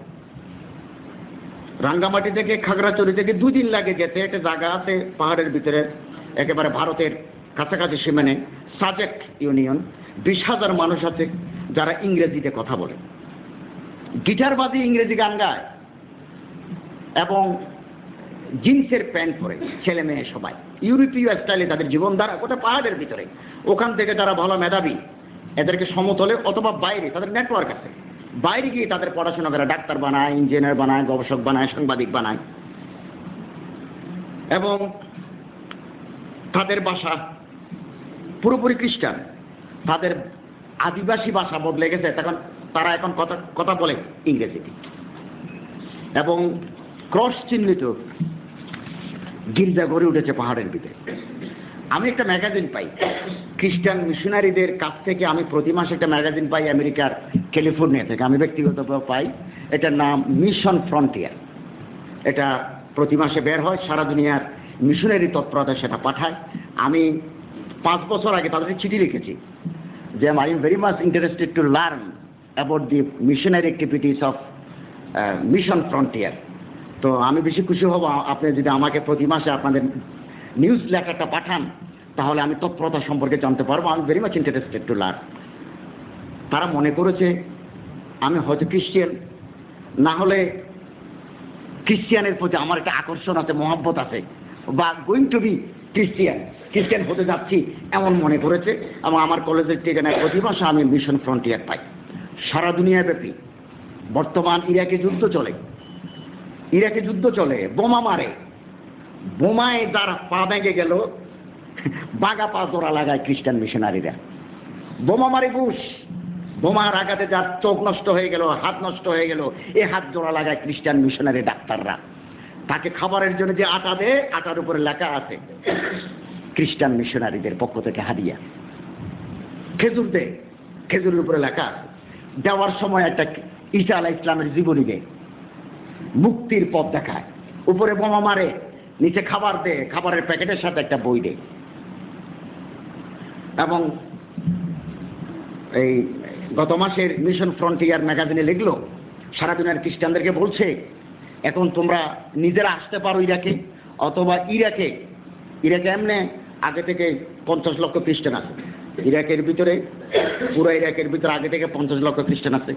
রাঙ্গামাটি থেকে খাগড়াচড়ি থেকে দুদিন লাগে যেতে, একটা জায়গা আছে পাহাড়ের ভিতরে, একেবারে ভারতের কাছাকাছি সীমানে, সাজেক ইউনিয়ন। বিশ হাজার মানুষ আছে যারা ইংরেজিতে কথা বলে। গিটার বাজি ইংরেজি গান গায় এবং জিন্সের প্যান্ট পরে ছেলে মেয়ে সবাই। ইউরোপীয় স্টাইলে তাদের জীবনধারা গোটা পাহাড়ের ভিতরে। ওখান থেকে তারা ভালো মেধাবী, এদেরকে সমতলে অথবা বাইরে, তাদের নেটওয়ার্ক আছে। বাইরে গিয়ে তাদের পড়াশোনা করে, ডাক্তার বানায় ইঞ্জিনিয়ার বানায়, গবেষক বানায়, সাংবাদিক বানায়। এবং তাদের বাসা পুরোপুরি খ্রিস্টান। তাদের আদিবাসী ভাষা বদলে গেছে। তখন তারা এখন কথা কথা বলে ইংরেজিতে। এবং ক্রস চিহ্নিত গির্জা গড়ে উঠেছে পাহাড়ের ভিতরে। আমি একটা ম্যাগাজিন পাই। খ্রিস্টান মিশনারিদের কাছ থেকে আমি প্রতি মাসে একটা ম্যাগাজিন পাই আমেরিকার ক্যালিফোর্নিয়া থেকে। আমি ব্যক্তিগতভাবে পাই। এটার নাম মিশন ফ্রন্টিয়ার। এটা প্রতি মাসে বের হয়, সারা দুনিয়ার মিশনারি তৎপরতা সেটা পাঠায়। আমি পাঁচ বছর আগে তাদেরকে চিঠি লিখেছি যে I am very much interested to learn about the missionary activities of mission frontier তো আমি বেশি খুশি হব আপনি যদি আমাকে প্রতি মাসে আপনাদের নিউজ লেখাটা পাঠান, তাহলে আমি তৎপরতা সম্পর্কে জানতে পারব। আমি very much interested to learn তারা মনে করেছে, আমি হয়তো খ্রিস্টিয়ান না হলে খ্রিস্টিয়ানের প্রতি আমার একটা আকর্ষণ আছে, মহাব্বত আছে। বা going to be Christian Christian হতে যাচ্ছি, এমন মনে করেছে। এবং আমার কলেজের ঠিকানায় প্রতি মাসে আমি মিশন ফ্রন্টিয়ার পাই। সারা দুনিয়া ব্যাপী। বর্তমান ইরাকে যুদ্ধ চলে। ইরাকে যুদ্ধ চলে, বোমা মারে। বোমায় যার পা ভেঙে গেল বাগা পা জোড়া লাগায় খ্রিস্টান মিশনারিরা। বোমা মারে বুশ বোমার আঘাতে যার চোখ নষ্ট হয়ে গেল, হাত নষ্ট হয়ে গেল, এ হাত জোড়া লাগায় খ্রিস্টান মিশনারি ডাক্তাররা। তাকে খাবারের জন্য যে আটা দেয়, আটার উপরে লেখা আছে, খ্রিস্টান মিশনারিদের পক্ষ থেকে হাদিয়া। খেজুর দেয়, খেজুরের উপরে লেখা আছে। দেওয়ার সময় একটা ঈসা আলাহ ইসলামের জীবনী দেয় মুক্তির পথ দেখায়। উপরে বোমা মারে, নিচে খাবার দে, খাবারের প্যাকেটের সাথে একটা বই দে। এবং এই গত মাসের মিশন ফ্রন্টিয়ার ম্যাগাজিনে লিখলো সারা দুনিয়ার খ্রিস্টানদেরকে বলছে, এখন তোমরা নিজেরা আসতে পারো ইরাকে, অথবা ইরাকে। ইরাকে এমনি আগে থেকে পঞ্চাশ লক্ষ খ্রিস্টান আছে। ইরাকের ভিতরে, পুরো ইরাকের ভিতরে আগে থেকে পঞ্চাশ লক্ষ খ্রিস্টান আছে।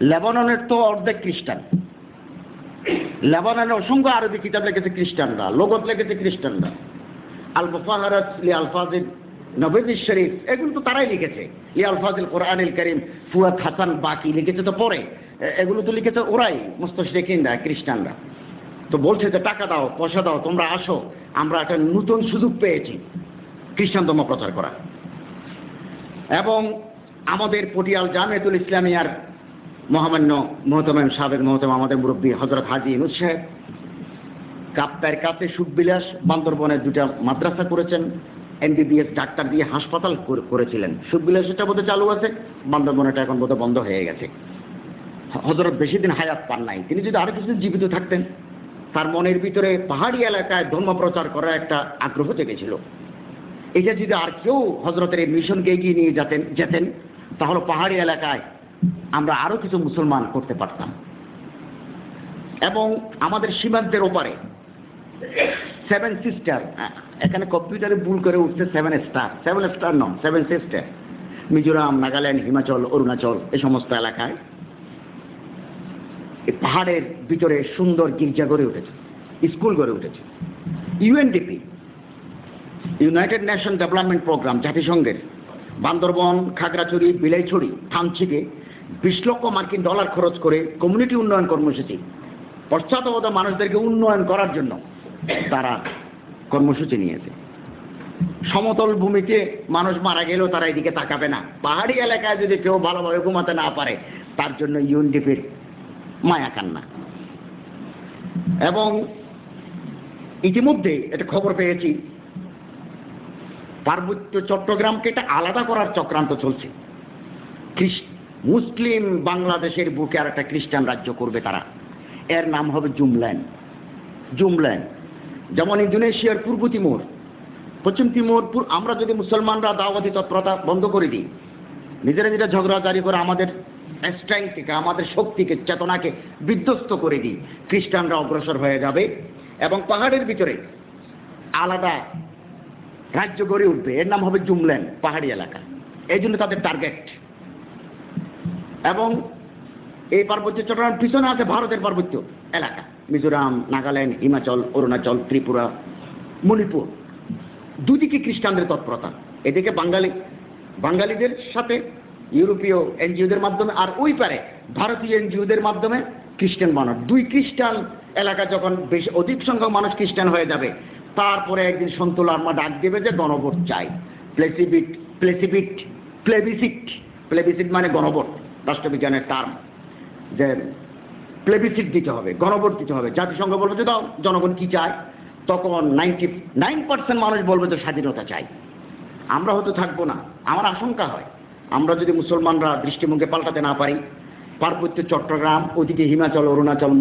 লেবাননের তো অর্ধেক খ্রিস্টান। লেবাননের অসংখ্য আরবি কিতাব লিখেছে খ্রিস্টানরা লোগত লিখেছে খ্রিস্টানরা। আল মুফাহারাত লি আলফাজিল নবীজ শরীফ, এগুলো তো তারাই লিখেছে। আলফাজিল কোরআনিল করিম, ফুয়াদ হাসান বাকি লিখেছে তো পরে। এগুলো তো লিখেছে ওরাই, মুস্তশরিকিনরা, খ্রিস্টানরা। তো বলছে যে, টাকা দাও, পয়সা দাও, তোমরা আসো, আমরা একটা নতুন সুযোগ পেয়েছি। খ্রিস্টান ধর্ম প্রচার করা। এবং আমাদের পটিয়াল জামেতুল ইসলামিয়ার মহামান্য মহতমাম সাবেক মহতম আমাদের মুরব্বী হজরত হাজি সাহেব কাপ্তার কাছে সুখবিলাস বান্দরবনের দুটা মাদ্রাসা করেছেন, এমবিবিএস ডাক্তার দিয়ে হাসপাতাল করে- করেছিলেন। সুখবিলাসটা বোধহয় চালু আছে বান্দরবনেটা এখন বোধহয় বন্ধ হয়ে গেছে। হজরত বেশি দিন হায়াত পান নাই। তিনি যদি আরও কিছুদিন জীবিত থাকতেন, তার মনের ভিতরে পাহাড়ি এলাকায় ধর্ম প্রচার করার একটা আগ্রহ জেগেছিল। এটা যদি আর কেউ হজরতের এই মিশনকে এগিয়ে নিয়ে যেতেন যেতেন, তাহলে পাহাড়ি এলাকায় আমরা আরও কিছু মুসলমান করতে পারতাম। এবং আমাদের সীমান্তের ওপারে সেভেন সিস্টার এখানে কম্পিউটারে ভুল করে উঠছে সেভেন স্টার সেভেন স্টার নয় সেভেন সিস্টার মিজোরাম, নাগাল্যান্ড, হিমাচল, অরুণাচল, এই সমস্ত এলাকায় এই পাহাড়ের ভিতরে সুন্দর গির্জা গড়ে উঠেছে, স্কুল গড়ে উঠেছে। UNDP United Nation Development Programme জাতিসংঘের। বান্দরবন, খাগড়াছড়ি, বিলাইছড়ি থামচিকে বিশ লক্ষ মার্কিন ডলার খরচ করে কমিউনিটি উন্নয়ন কর্মসূচি, পশ্চাৎপদ মানুষদেরকে উন্নয়ন করার জন্য তারা কর্মসূচি নিয়েছে। সমতল ভূমিতে মানুষ মারা গেলেও তারা এদিকে তাকাবে না। পাহাড়ি এলাকায় যদি কেউ ভালোভাবে ঘুমাতে না পারে, তার জন্য ইউএনডিপির মায়া কান্না। এবং ইতিমধ্যে একটা খবর পেয়েছি পার্বত্য চট্টগ্রামকে এটা আলাদা করার চক্রান্ত চলছে। মুসলিম বাংলাদেশের বুকে আর একটা খ্রিস্টান রাজ্য করবে তারা। এর নাম হবে জুমল্যান্ড জুমল্যান্ড যেমন ইন্দোনেশিয়ার পূর্ব তিমোর। পশ্চিম তিমোর আমরা যদি মুসলমানরা দাওয়াতি তৎপরতা বন্ধ করে দিই, নিজেরা নিজেরা ঝগড়া জারি করে আমাদের স্ট্রেংথকে আমাদের শক্তিকে, চেতনাকে বিধ্বস্ত করে দিই, খ্রিস্টানরা অগ্রসর হয়ে যাবে এবং পাহাড়ের ভিতরে আলাদা রাজ্য গড়ে উঠবে। এর নাম হবে জুমল্যান্ড পাহাড়ি এলাকা। এই জন্য তাদের টার্গেট এবং এই পার্বত্য চট্টগ্রাম পিছনে আছে ভারতের পার্বত্য এলাকা। মিজোরাম, নাগাল্যান্ড, হিমাচল, অরুণাচল, ত্রিপুরা, মণিপুর। দুদিকে খ্রিস্টানদের তৎপরতা। এদিকে বাঙালি, বাঙালিদের সাথে ইউরোপীয় এনজিওদের মাধ্যমে আর ওই পারে ভারতীয় এনজিওদের মাধ্যমে খ্রিস্টান বানানো দুই খ্রিস্টান এলাকা যখন বেশি অধিক সংখ্যক মানুষ খ্রিস্টান হয়ে যাবে তারপরে একদিন সন্তুল আর্মা ডাক দেবে যে গণভোট চাই। প্লেসিবিট প্লেসিবিট প্লেবিসিট। প্লেবিসিট মানে গণভোট, রাষ্ট্রবিজ্ঞানের টার্ম যে প্লেবিসিট দিতে হবে, গণভোট দিতে হবে। জাতিসংঘ বলবে যে দাও, জনগণ কি চায়? তখন নাইনটি নাইন পার্সেন্ট মানুষ বলবে যে স্বাধীনতা চাই। আমরা হয়তো থাকব না। আমার আশঙ্কা হয়, আমরা যদি মুসলমানরা দৃষ্টিভঙ্গি পাল্টাতে না পারি, পার্বত্য চট্টগ্রাম, ওদিকে হিমাচল, অরুণাচল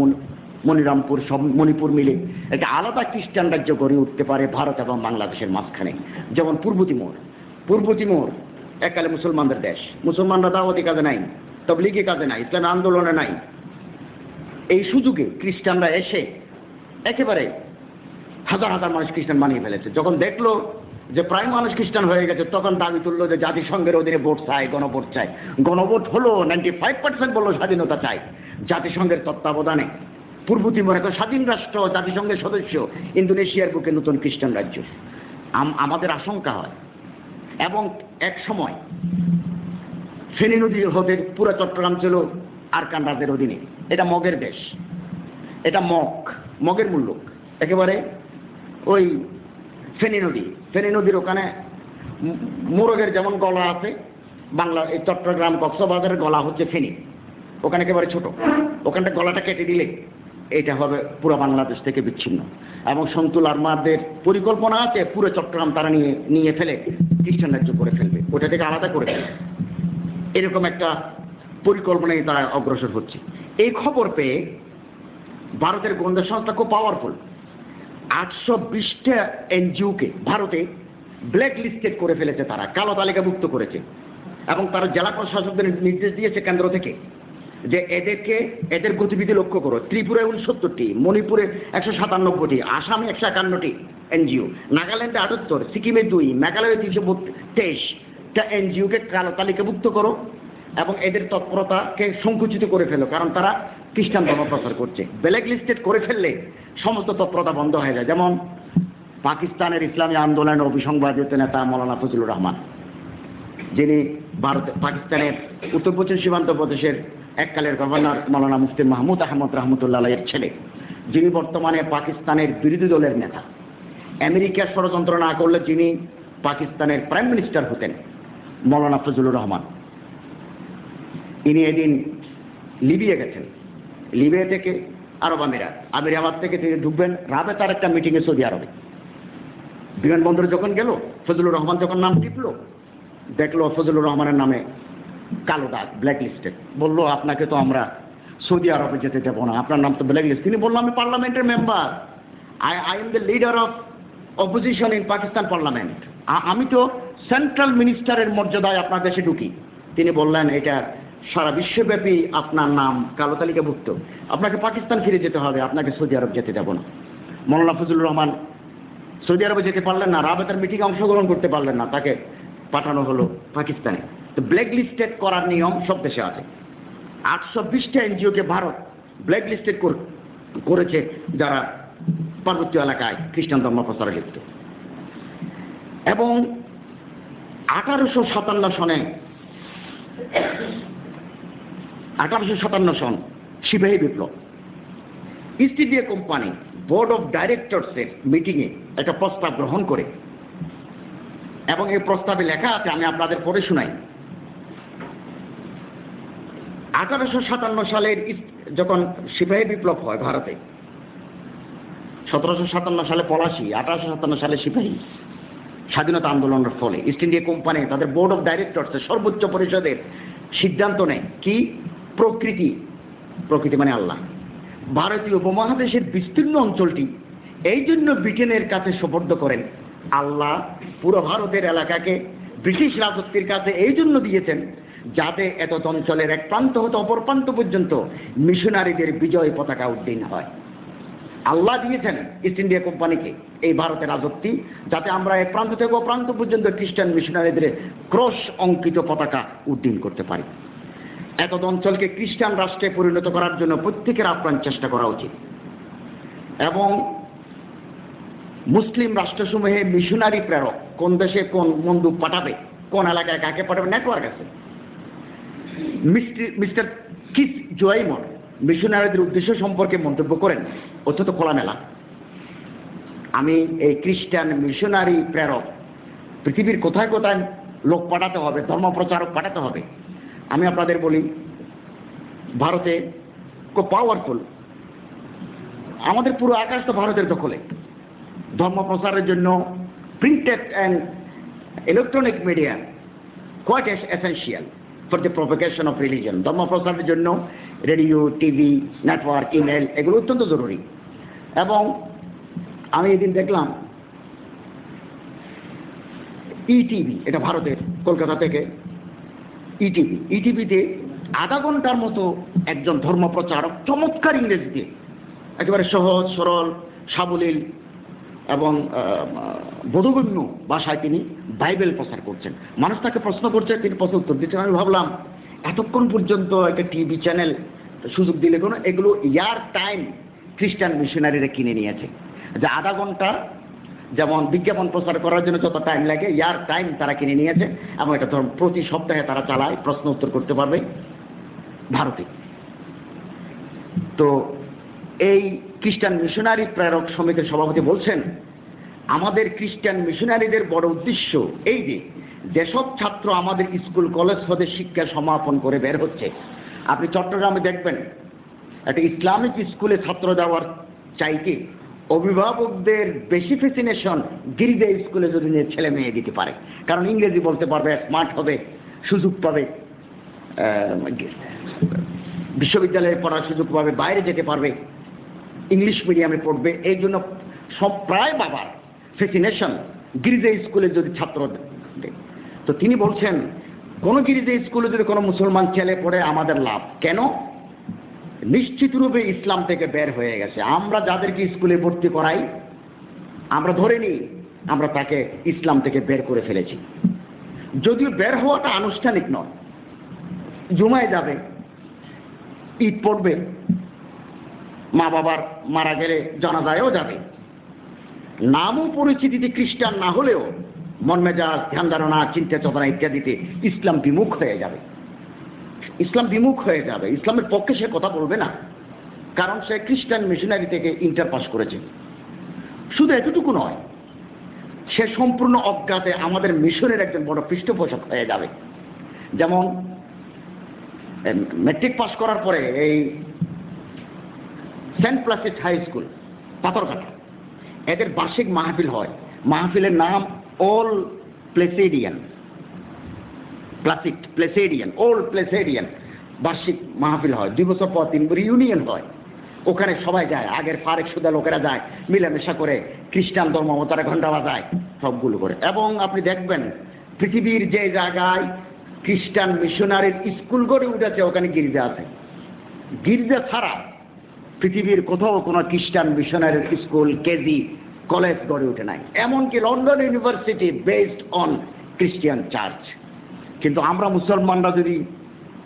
মণিরামপুর সব মণিপুর মিলে একটা আলাদা খ্রিস্টান রাজ্য গড়ে উঠতে পারে ভারত এবং বাংলাদেশের মাঝখানে। যেমন পূর্ব তিমোর। পূর্ব তিমোর এককালে মুসলমানদের দেশ। মুসলমানরা দাওয়াতি কাজে নাই, তবলিগি কাজে নাই, ইসলাম আন্দোলনে নাই। এই সুযোগে খ্রিস্টানরা এসে একেবারে হাজার হাজার মানুষ খ্রিস্টান বানিয়ে ফেলেছে। যখন দেখল যে প্রায় মানুষ খ্রিস্টান হয়ে গেছে, তখন দাবি তুললো যে জাতিসংঘের অধীনে ভোট চাই গণভোট চাই গণভোট হলো নাইনটি ফাইভ পার্সেন্ট বলল স্বাধীনতা চাই জাতিসংঘের তত্ত্বাবধানে পূর্ব তিমোর একটা স্বাধীন রাষ্ট্র, জাতিসংঘের সদস্য, ইন্দোনেশিয়ার বুকে নতুন খ্রিস্টান রাজ্য। আম- আমাদের আশঙ্কা হয়। এবং এক সময় ফেনী নদী হতে পুরো চট্টগ্রাম ছিল আরকান রাজের অধীনে। এটা মগের দেশ। এটা মগ, মগের মূল্য একেবারে ওই ফেনী নদী। ফেনী নদীর ওখানে মোরগের যেমন গলা আছে, বাংলা, এই চট্টগ্রাম কক্সবাজারের গলা হচ্ছে ফেনী। ওখানে একেবারে ছোট। ওখানটা গলাটা কেটে দিলে এটা হবে পুরো বাংলাদেশ থেকে বিচ্ছিন্ন। এবং সন্তুল আর্মাদের পরিকল্পনা আছে পুরো চট্টগ্রাম তারা নিয়ে নিয়ে ফেলে খ্রিস্টান রাজ্য করে ফেলবে। ওটা থেকে আলাদা করে ফেলবে। এরকম একটা পরিকল্পনায় তারা অগ্রসর হচ্ছে। এই খবর পেয়ে ভারতের গোয়েন্দা সংস্থা খুব পাওয়ারফুল আটশো বিশটা এনজিওকে ভারতে ব্ল্যাক লিস্টেড করে ফেলেছে তারা, কালো তালিকাভুক্ত করেছে। এবং তারা জেলা প্রশাসকদের নির্দেশ দিয়েছে কেন্দ্র থেকে। যে এদেরকে, এদের গতিবিধি লক্ষ্য করো। ত্রিপুরায় উনসত্তরটি মণিপুরে একশো সাতানব্বইটি আসামে একশো একান্নটি এনজিও, নাগাল্যান্ডে আটাত্তর, সিকিমে দুই, মেঘালয়ে তিনশো তেইশটা এনজিওকে কালো তালিকাভুক্ত করো এবং এদের তৎপরতাকে সংকুচিত করে ফেলো, কারণ তারা খ্রিস্টান ধর্ম প্রচার করছে। ব্ল্যাক লিস্টেড করে ফেললে সমস্ত তৎপরতা বন্ধ হয়ে যায়। যেমন পাকিস্তানের ইসলামী আন্দোলনের অভিসংবাদিত নেতা মৌলানা ফজলুর রহমান, যিনি ভারত পাকিস্তানের উত্তর পশ্চিম সীমান্ত প্রদেশের এককালের গভর্নর মৌলানা মুফতি মাহমুদ আহমদ রহমতুল্লাহ এর ছেলে, যিনি বর্তমানে পাকিস্তানের বিরোধী দলের নেতা। আমেরিকার ষড়যন্ত্র না করলে যিনি পাকিস্তানের প্রাইম মিনিস্টার হতেন, মৌলানা ফজলুর রহমান। ইনি এদিন লিবিয়া গেছেন। লিবিয়া থেকে আরব আমিরাত। আমিরাবাদ থেকে তিনি ঢুকবেন রাবে তার একটা মিটিংয়ে সৌদি আরবে। বিমানবন্দরে যখন গেল, ফজলুর রহমান যখন নাম টিপলো, দেখল ফজলুর রহমানের নামে কালো দাগ ব্ল্যাক লিস্টেড বলল, আপনাকে তো আমরা সৌদি আরবে যেতে দেবো না। আপনার নাম তো ব্ল্যাক লিস্ট তিনি বলল, আমি পার্লামেন্টের member I I am the leader of opposition in Pakistan parliament আমি তো সেন্ট্রাল মিনিস্টারের মর্যাদায় আপনার দেশে ঢুকি। তিনি বললেন, এটা সারা বিশ্বব্যাপী আপনার নাম কালো তালিকাভুক্ত। আপনাকে পাকিস্তান ফিরে যেতে হবে। আপনাকে সৌদি আরব যেতে দেবো না। মৌলানা ফজলুর রহমান সৌদি আরবে যেতে পারলেন না। রাবেতার মিটিংয়ে অংশগ্রহণ করতে পারলেন না। তাকে পাঠানো হলো পাকিস্তানে। তো ব্ল্যাক লিস্টেড করার নিয়ম সব দেশে আছে। আটশো বিশটা এনজিওকে ভারত ব্ল্যাক লিস্টেড করেছে যারা পার্বত্য এলাকায় খ্রিস্টান ধর্ম প্রচারে লিপ্ত। এবং আঠারোশো সাতান্ন সনে, আঠারোশো সাতান্ন সন সিপাহী বিপ্লব। East India Company board of ডাইরেক্টরসের মিটিংয়ে একটা প্রস্তাব গ্রহণ করে। এবং এই প্রস্তাবে লেখা আছে, আমি আপনাদের পড়ে শোনাই। আঠারোশো সাতান্ন সালের যখন সিপাহী বিপ্লব হয় ভারতে, সতেরোশো সাতান্ন সালে পলাশি, আঠারোশো সাতান্ন সালে সিপাহী স্বাধীনতা আন্দোলনের ফলে ইস্ট ইন্ডিয়া কোম্পানি তাদের বোর্ড অফ ডাইরেক্টরসের সর্বোচ্চ পরিষদের সিদ্ধান্ত নেয় কি? প্রকৃতি প্রকৃতি মানে আল্লাহ। ভারতীয় উপমহাদেশের বিস্তীর্ণ অঞ্চলটি, এই জন্য ব্রিটেনের কাছে সোপর্দ করেন আল্লাহ। পুরো ভারতের এলাকাকে ব্রিটিশ রাজত্বের কাছে এই জন্য দিয়েছেন যাতে এত অঞ্চলের এক প্রান্ত হতে অপর প্রান্ত পর্যন্ত মিশনারিদের বিজয় পতাকা উদ্দিন হয়। আল্লাহ দিয়েছেন ইস্ট ইন্ডিয়া কোম্পানিকে এই ভারতের রাজত্বী, যাতে আমরা এক প্রান্ত থেকে প্রান্ত পর্যন্ত খ্রিস্টান মিশনারিদের ক্রস অঙ্কিত পতাকা উড্ডীন করতে পারি। এত অঞ্চলকে খ্রিস্টান রাষ্ট্রে পরিণত করার জন্য প্রত্যেকের আপ্রাণ চেষ্টা করা উচিত। এবং মুসলিম রাষ্ট্রসমূহে মিশনারি প্রেরক কোন দেশে কোন বন্দুক পাঠাবে, কোন এলাকায় কাকে পাঠাবে নেটওয়ার্ক আছে। মিস্টার কিস জোয়াইমর মিশনারিদের উদ্দেশ্য সম্পর্কে মন্তব্য করেন। অত্যন্ত খোলামেলা। আমি এই খ্রিস্টান মিশনারি প্রেরক। পৃথিবীর কোথায় কোথায় লোক পাঠাতে হবে ধর্ম প্রচারক পাঠাতে হবে, আমি আপনাদের বলি, ভারতে খুব পাওয়ারফুল আমাদের পুরো আকাশ তো ভারতের দখলে। ধর্ম প্রচারের জন্য printed and electronic media quite essential for the propagation of religion ধর্ম প্রচারের জন্য রেডিও টিভি নেটওয়ার্ক ইমেল এগুলো অত্যন্ত জরুরি। এবং আমি এদিন দেখলাম ইটিভি এটা ভারতের কলকাতা থেকে ইটিভি ইটিভিতে আধা ঘণ্টার মতো একজন ধর্ম প্রচারক চমৎকার ইংরেজিতে, একেবারে সহজ, সরল, সাবলীল এবং বোধগম্য ভাষায় তিনি বাইবেল প্রচার করছেন। মানুষ তাকে প্রশ্ন করছে, তিনি প্রশ্ন উত্তর দিচ্ছেন। আমি ভাবলাম, এতক্ষণ পর্যন্ত একটা টিভি চ্যানেল সুযোগ দিলে কোনো, এগুলো ইয়ার টাইম খ্রিস্টান মিশনারিরা কিনে নিয়েছে। যে আধা ঘণ্টা যেমন বিজ্ঞাপন প্রচার করার জন্য যত টাইম লাগে, ইয়ার টাইম তারা কিনে নিয়েছে এবং এটা ধর, প্রতি সপ্তাহে তারা চালায়, প্রশ্ন উত্তর করতে পারবে ভারতে। তো এই খ্রিস্টান মিশনারি প্রেরক সমিতির সভাপতি বলছেন, আমাদের খ্রিস্টান মিশনারিদের বড় উদ্দেশ্য এই যে যেসব ছাত্র আমাদের স্কুল, কলেজ হতে শিক্ষা সমাপন করে বের হচ্ছে, আপনি চট্টগ্রামে দেখবেন, একটা ইসলামিক স্কুলে ছাত্র যাওয়ার চাইতে অভিভাবকদের বেশি ফেসিনেশন গিরিজা স্কুলে যদি ছেলে মেয়ে দিতে পারে। কারণ ইংরেজি বলতে পারবে স্মার্ট হবে, সুযোগ পাবে বিশ্ববিদ্যালয়ে পড়ার সুযোগ পাবে, বাইরে যেতে পারবে। ইংলিশ মিডিয়ামে পড়বে এই জন্য সব প্রায় বাবার ফেসিনেশন গিরিজা স্কুলে যদি ছাত্র তো তিনি বলছেন, কোন গিরিজা স্কুলে যদি কোনো মুসলমান ছেলে পড়ে, আমাদের লাভ। কেন? নিশ্চিত রূপে ইসলাম থেকে বের হয়ে গেছে। আমরা যাদেরকে স্কুলে ভর্তি করাই, আমরা ধরে নিই, আমরা তাকে ইসলাম থেকে বের করে ফেলেছি। যদিও বের হওয়াটা আনুষ্ঠানিক নয়, জুমায় যাবে, ঈদ পড়বে মা বাবার মারা গেলে জানাজায়ও যাবে। নামও পরিচিতিতে খ্রিস্টান না হলেও মন মেজাজ ধ্যান ধারণা চিন্তা চেতনা ইত্যাদিতে ইসলাম বিমুখ হয়ে যাবে। ইসলাম বিমুখ হয়ে যাবে। ইসলামের পক্ষে সে কথা বলবে না। কারণ সে খ্রিস্টান মিশনারি থেকে ইন্টার পাস করেছে। শুধু এতটুকু নয়, সে সম্পূর্ণ অজ্ঞাতে আমাদের মিশনের একজন বড় পৃষ্ঠপোষক হয়ে যাবে। যেমন মেট্রিক পাস করার পরে এই saint Placid high school, Patharghata. এদের বার্ষিক মাহফিল হয়। মাহফিলের নাম all Placidian Placid Placidian all Placidian বার্ষিক মাহফিল হয়। দুই বছর পর তিন ইউনিয়ন হয়। ওখানে সবাই যায়। আগের ফারেক সুদা লোকেরা যায়। মিলামেশা করে খ্রিস্টান ধর্ম তারা ঘণ্টা বাজায় সবগুলো করে। এবং আপনি দেখবেন, পৃথিবীর যে জায়গায় খ্রিস্টান মিশনারির স্কুল গড়ে উঠেছে, ওখানে গির্জা আছে। গির্জা ছাড়া পৃথিবীর কোথাও কোনো খ্রিস্টান মিশনারি স্কুল, কেজি, কলেজ গড়ে ওঠে নাই। এমনকি London university based on Christian church কিন্তু আমরা মুসলমানরা যদি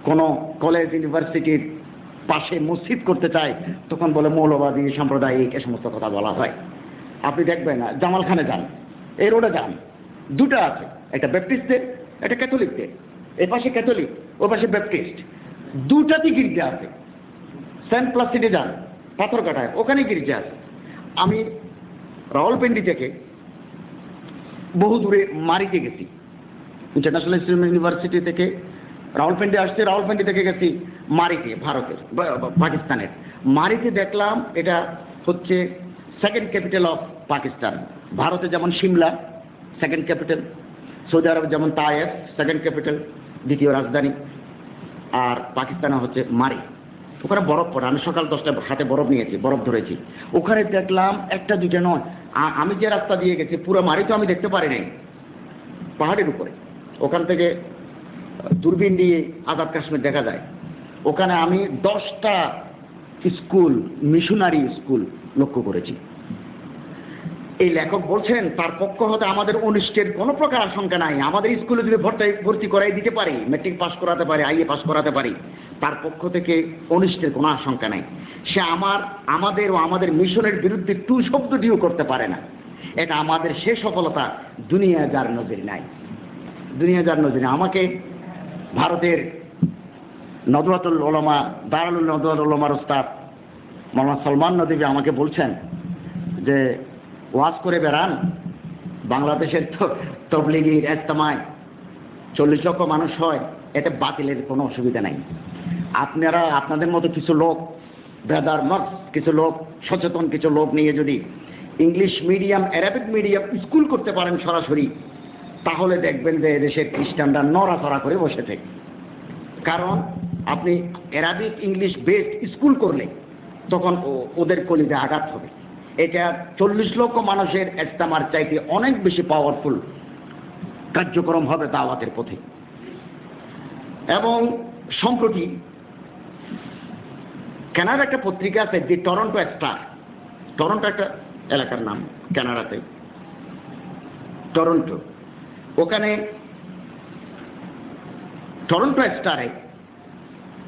কোনো কলেজ, ইউনিভার্সিটির পাশে মসজিদ করতে চাই, তখন বলে মৌলবাদী সাম্প্রদায়িক এ সমস্ত কথা বলা হয়। আপনি দেখবেন, জামালখানে যান, এই রোডে যান, দুটো আছে, একটা ব্যাপটিস্টদের একটা ক্যাথলিকদের এ পাশে ক্যাথলিক ও পাশে ব্যাপটিস্ট দুটাতেই গির্জা আছে। সেন্ট প্লাসিডে যান পাথরকাটায় ওখানে গির্জা আছে আমি রাওয়ালপিন্ডি থেকে বহু দূরে মারিতে গেছি। ইন্টারন্যাশনাল ইসলাম ইউনিভার্সিটি থেকে রাওয়ালপিন্ডি আসছে, রাওয়ালপিন্ডি থেকে গেছি মারিতে, ভারতের পাকিস্তানের। মারিতে দেখলাম এটা হচ্ছে সেকেন্ড ক্যাপিটাল অফ পাকিস্তান। ভারতে যেমন সিমলা সেকেন্ড ক্যাপিটাল সৌদি আরব যেমন তায়েফ সেকেন্ড ক্যাপিটাল দ্বিতীয় রাজধানী। আর পাকিস্তানে হচ্ছে মারি। ওখানে বরফ পড়ে, আমি সকাল দশটায় হাতে বরফ নিয়েছি, বরফ ধরেছি। ওখানে দেখলাম একটা দুইটা নয় আমি যে রাস্তা দিয়ে গেছি, পুরো মারি তো আমি দেখতে পারি নাই। পাহাড়ের উপরে। ওখান থেকে দূরবীন দিয়ে আজাদ কাশ্মীর দেখা যায়। ওখানে আমি দশটা স্কুল, মিশনারি স্কুল লক্ষ্য করেছি। এই লেখক বলছেন, তার পক্ষ হতে আমাদের অনিষ্টের কোনো প্রকার আশঙ্কা নাই। আমাদের স্কুলে যদি ভর্তি ভর্তি করাই দিতে পারি মেট্রিক পাস করাতে পারি আইএ পাস করাতে পারি, তার পক্ষ থেকে অনিষ্টের কোনো আশঙ্কা নাই। সে আমার, আমাদের ও আমাদের মিশনের বিরুদ্ধে টু শব্দটিও করতে পারে না। এটা আমাদের সে সফলতা দুনিয়া যার নজর নাই। দুনিয়া যার নজর। আমাকে ভারতের নদওয়াতুল ওলামা দারুল নদওয়াতুল ওলামার ওস্তাদ মৌলানা সলমান নদী আমাকে বলছেন যে ওয়াজ করে বেড়ান। বাংলাদেশের তবলিগির এস্তামায় চল্লিশ লক্ষ মানুষ হয়, এতে বাতিলের কোনো অসুবিধা নাই। আপনারা, আপনাদের মতো কিছু লোক, ব্রাদার মক্স কিছু লোক, সচেতন কিছু লোক নিয়ে যদি English medium, Arabic medium school করতে পারেন সরাসরি, তাহলে দেখবেন যে এদেশের খ্রিস্টানরা নড়াচড়া করে বসেছে কারণ আপনি অ্যারাবিক ইংলিশ বেসড স্কুল করলে তখন ওদের কলিতে আঘাত হবে। এটা চল্লিশ লক্ষ মানুষের ইস্তামার চাইতে অনেক বেশি পাওয়ারফুল কার্যক্রম হবে দাওয়াতের পথে। এবং সম্প্রতি কানাডা একটা পত্রিকা আছে, দি টরন্টো স্টার। টরন্টো একটা এলাকার নাম কানাডাতে। টরন্টো। ওখানে টরন্টো স্টারে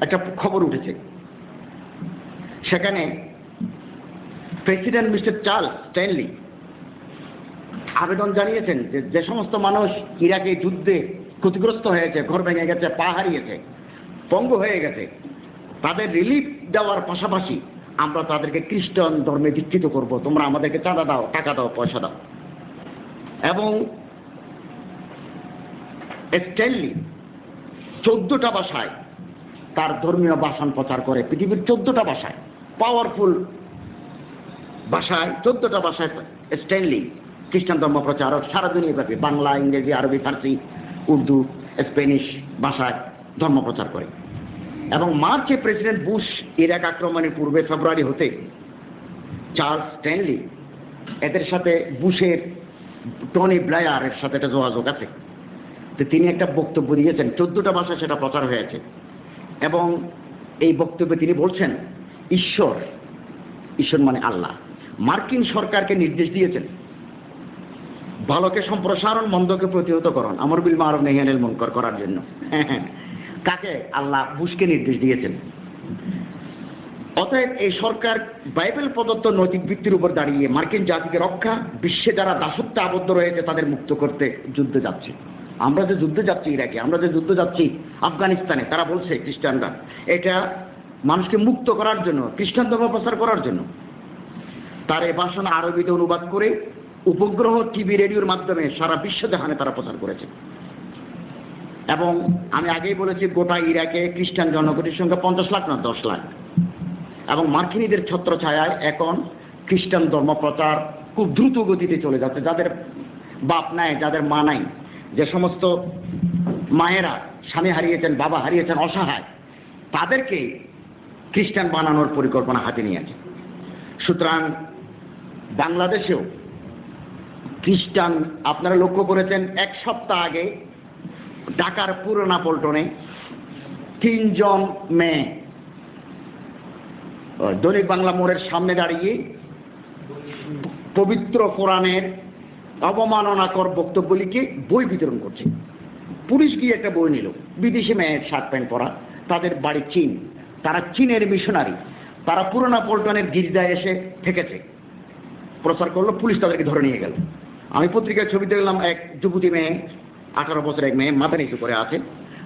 একটা খবর উঠেছে। সেখানে প্রেসিডেন্ট মিস্টার চার্লস স্ট্যানলি আবেদন জানিয়েছেন যে যে সমস্ত মানুষ ইরাকে যুদ্ধে ক্ষতিগ্রস্ত হয়েছে, ঘর ভেঙে গেছে, পা হারিয়েছে, পঙ্গু হয়ে গেছে, তাদের রিলিফ দেওয়ার পাশাপাশি আমরা তাদেরকে খ্রিস্টান ধর্মে দীক্ষিত করব। তোমরা আমাদেরকে চাঁদা দাও, টাকা দাও, পয়সা দাও। এবং স্ট্যানলি চোদ্দটা ভাষায় তার ধর্মীয় ভাষণ প্রচার করে। পৃথিবীর চোদ্দটা ভাষায় পাওয়ারফুল ভাষায় চোদ্দটা ভাষায় স্ট্যানলি খ্রিস্টান ধর্ম প্রচারক সারা দুনিয়াব্যাপী বাংলা, ইংরেজি, আরবি, ফার্সি, উর্দু, স্প্যানিশ ভাষায় ধর্ম প্রচার করে। এবং মার্চে প্রেসিডেন্ট বুশ ইরাক আক্রমণের পূর্বে ফেব্রুয়ারি হতে চার্লস স্ট্যানলি এদের সাথে বুশের টনি ব্লায়ারের সাথে একটা যোগাযোগ আছে। তো তিনি একটা বক্তব্য দিয়েছেন, চোদ্দটা ভাষায় সেটা প্রচার হয়েছে। এবং এই বক্তব্যে তিনি বলছেন, ঈশ্বর ঈশ্বর মানে আল্লাহ। মার্কিন সরকারকে নির্দেশ দিয়েছেন। ভালোকে সম্প্রসারণ, মন্দকে প্রতিহত করণ। আমর বিল মারব নেহিয়ানের মনকর করার জন্য। কাকে? আল্লাহ বুশকে নির্দেশ দিয়েছেন। অতএব এই সরকার বাইবেল প্রদত্ত নৈতিক ভিত্তির উপর দাঁড়িয়ে মার্কিন জাতিকে রক্ষা, বিশ্বে যারা দাসত্বে আবদ্ধ রয়েছে, তাদের মুক্ত করতে যুদ্ধে যাচ্ছে। আমরা যে যুদ্ধে যাচ্ছি ইরাকে, আমরা যে যুদ্ধে যাচ্ছি আফগানিস্তানে, তারা বলছে, খ্রিস্টানরা, এটা মানুষকে মুক্ত করার জন্য, খ্রিস্টান ধর্ম প্রচার করার জন্য। তার এ ভাষণ আরবিতে অনুবাদ করে উপগ্রহ টিভি রেডিওর মাধ্যমে সারা বিশ্ব জাহানে তারা প্রচার করেছে। এবং আমি আগেই বলেছি, গোটা ইরাকে খ্রিস্টান জনগোষ্ঠীর সংখ্যা পঞ্চাশ লাখ না দশ লাখ। এবং মার্কিনীদের ছত্র ছায়ায় এখন খ্রিস্টান ধর্ম প্রচার খুব দ্রুত গতিতে চলে যাচ্ছে। যাদের বাপ নাই, যাদের মা নাই, যে সমস্ত মায়েরা স্বামী হারিয়েছেন, বাবা হারিয়েছেন, অসহায় তাদেরকে খ্রিস্টান বানানোর পরিকল্পনা হাতে নিয়েছে সুতরাং বাংলাদেশেও খ্রিস্টান, আপনারা লক্ষ্য করেছেন, এক সপ্তাহ আগে ঢাকার পুরোনা পল্টনে তিনজন মেয়ে দৈনিক বাংলা মোড়ের সামনে দাঁড়িয়ে পবিত্র কোরআনের অবমাননাকর বক্তব্য লিখে বই বিতরণ করছে। পুলিশ গিয়ে একটা বই নিল। বিদেশি মেয়ের শার্ট প্যান্ট পরা, তাদের বাড়ি চীন। তারা চীনের মিশনারি। তারা পুরোনা পল্টনের গির্জায় এসে থেকেছে। প্রচার করল, পুলিশ তাদেরকে ধরে নিয়ে গেল। আমি পত্রিকায় ছবি দেখলাম এক যুবতী মেয়ে, আঠারো বছর এক মেয়ে মাথা নিচু করে আছে।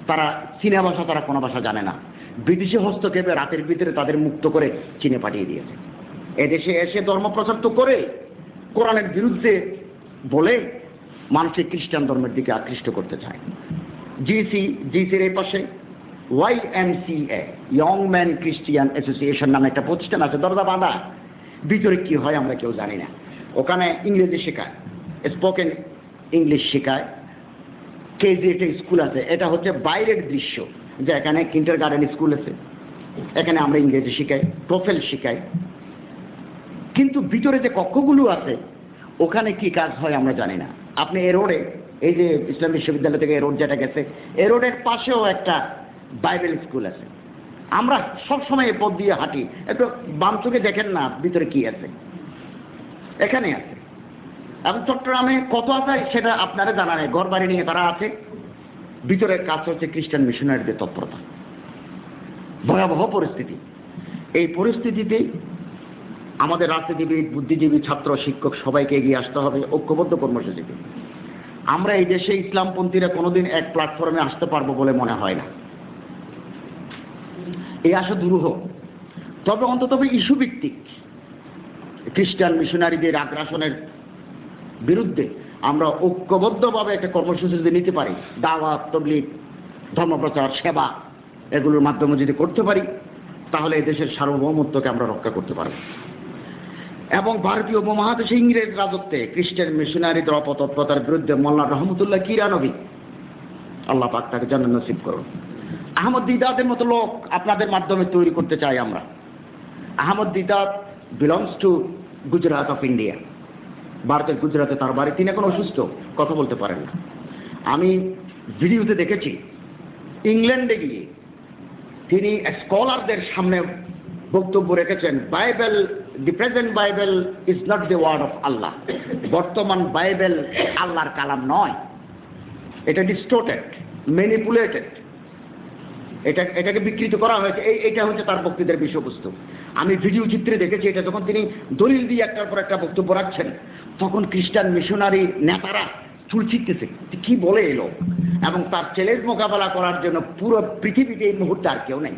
তারা চীনা ভাষা, তারা কোনো ভাষা জানে না। বিদেশি হস্তক্ষেপে রাতের ভিতরে তাদের মুক্ত করে চীনে পাঠিয়ে দিয়েছে। এদেশে এসে ধর্ম প্রচার তো করে, কোরআনের বিরুদ্ধে বলে মানুষকে খ্রিস্টান ধর্মের দিকে আকৃষ্ট করতে চায়। জিসি, জিসির এই পাশে Y M C A, young man Christian association নামে একটা প্রতিষ্ঠান আছে, দরজা বাঁধা। ভিতরে কি হয় আমরা কেউ জানি না। ওখানে ইংরেজি শেখায় স্পোকেন ইংলিশ শেখায় কেজি একটা স্কুল আছে। এটা হচ্ছে বাইরের দৃশ্য যে এখানে কিন্টার গার্ডেন স্কুল আছে। এখানে আমরা ইংরেজি শিখাই প্রোফেল শিখাই। কিন্তু ভিতরে যে কক্ষগুলো আছে, ওখানে কি কাজ হয় আমরা জানি না। আপনি এ রোডে এই যে ইসলাম বিশ্ববিদ্যালয় থেকে এ রোড যেটা গেছে এ রোডের পাশেও একটা বাইবেল স্কুল আছে। আমরা সব সময় এ পথ দিয়ে হাঁটি। একটু বাম চোখে দেখেন না, ভিতরে কি আছে। এখানে আছে। এবং চট্টগ্রামে কত আছে সেটা আপনারা জানা নেই। ঘর বাড়ি নিয়ে তারা আছে? ভিতরের কাজ হচ্ছে খ্রিস্টান মিশনারিদের তৎপরতা। ভয়াবহ পরিস্থিতি। এই পরিস্থিতিতে আমাদের রাজনীতিবিদ, বুদ্ধিজীবী, ছাত্র, শিক্ষক সবাইকে এগিয়ে আসতে হবে, ঐক্যবদ্ধ কর্মসূচিতে। আমরা এই দেশে ইসলামপন্থীরা কোনোদিন এক প্ল্যাটফর্মে আসতে পারব বলে মনে হয় না। এই আশা দুরূহ তবে অন্তত ইস্যু ভিত্তিক। খ্রিস্টান মিশনারিদের আগ্রাসনের বিরুদ্ধে আমরা ঐক্যবদ্ধভাবে একটা কর্মসূচি যদি নিতে পারি, দাওয়াত তবলিক ধর্মপ্রচার, সেবা, এগুলোর মাধ্যমে যদি করতে পারি, তাহলে দেশের সার্বভৌমত্বকে আমরা রক্ষা করতে পারব। এবং ভারতীয় উপমহাদেশে ইংরেজ রাজত্বে খ্রিস্টান মিশনারিদের অপতৎপরতার বিরুদ্ধে মোল্লা রহমতুল্লাহ কিরানবী আল্লাহ পাক তাকে জানান নসিব করুন। আহমদ দিদাতের মতো লোক আপনাদের মাধ্যমে তৈরি করতে চাই আমরা। Ahmad Deedat belongs to Gujarat of India ভারতের গুজরাটে তার বাড়ি। তিনি এখন অসুস্থ, কথা বলতে পারেন না। আমি ভিডিওতে দেখেছি, ইংল্যান্ডে গিয়ে তিনি স্কলারদের সামনে বক্তব্য রেখেছেন Bible the present Bible is not the word of Allah বর্তমান বাইবেল আল্লাহর কালাম নয়। এটা ডিস্টোটেড ম্যানিপুলেটেড এটা, এটাকে বিকৃত করা হয়েছে। এই, এটা হচ্ছে তার বক্তৃতার বিষয়বস্তু। আমি ভিডিও চিত্রে দেখেছি এটা, যখন তিনি দলিল দিয়ে একটার পর একটা বক্তব্য রাখছেন, তখন খ্রিস্টান মিশনারি নেতারা চুল ছিটতেছে। কি বলে এলো এবং তার চ্যালেঞ্জ মোকাবেলা করার জন্য পুরো পৃথিবীতে এই মুহূর্তে আর কেউ নেই।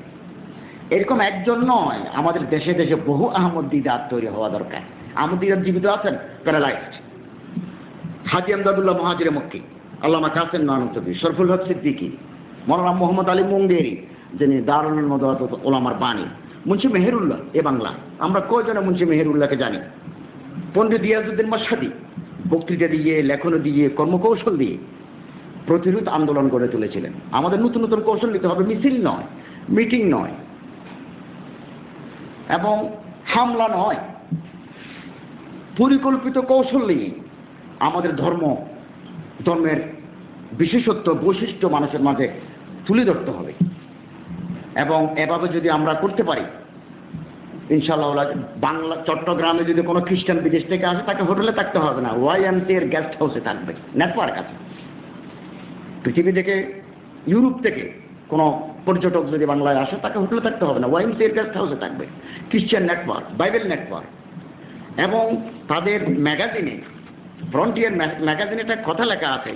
এরকম একজন নয়, আমাদের দেশে দেশে বহু আহমদ দিদার তৈরি হওয়া দরকার। আহমদ দিদার জীবিত আছেন? প্যারালাইজড। হাজি আমদাদুল্লাহ মহাজিরে মক্কি। আল্লামা কাসেম নানুতবি শরফুল হক সিদ্দিকী। মৌলানা মোহাম্মদ আলী মুঙ্গেরি, যিনি দারুল মদাত ওলামার বাণী। মুন্সি মেহেরুল্লাহ, এ বাংলা। আমরা কয়জনে মুন্সি মেহেরুল্লাহকে জানি? পণ্ডিত দিয়াজুদ্দিন মাসাদি বক্তৃতা দিয়ে লেখন দিয়ে, কর্মকৌশল দিয়ে প্রতিরোধ আন্দোলন গড়ে তুলেছিলেন। আমাদের নতুন নতুন কৌশল নিতে হবে, মিছিল নয়, মিটিং নয়, এবং হামলা নয়। পরিকল্পিত কৌশল নিয়ে আমাদের ধর্ম, ধর্মের বিশেষত্ব, বৈশিষ্ট্য মানুষের মাঝে তুলে ধরতে হবে। এবং এভাবে যদি আমরা করতে পারি ইনশাল্লাহ বাংলা, চট্টগ্রামে যদি কোনো খ্রিস্টান বিদেশ থেকে আসে, তাকে হোটেলে থাকতে হবে না। ওয়াইএমসি এর গেস্ট হাউসে থাকবে, নেটওয়ার্ক আছে। পৃথিবী থেকে, ইউরোপ থেকে কোনো পর্যটক যদি বাংলায় আসে, তাকে হোটেলে থাকতে হবে না। ওয়াইএমসি এর গেস্ট হাউসে থাকবে, খ্রিস্টান নেটওয়ার্ক, বাইবেল নেটওয়ার্ক। এবং তাদের ম্যাগাজিনে, ফ্রন্টিয়ার ম্যাগাজিনে একটা কথা লেখা আছে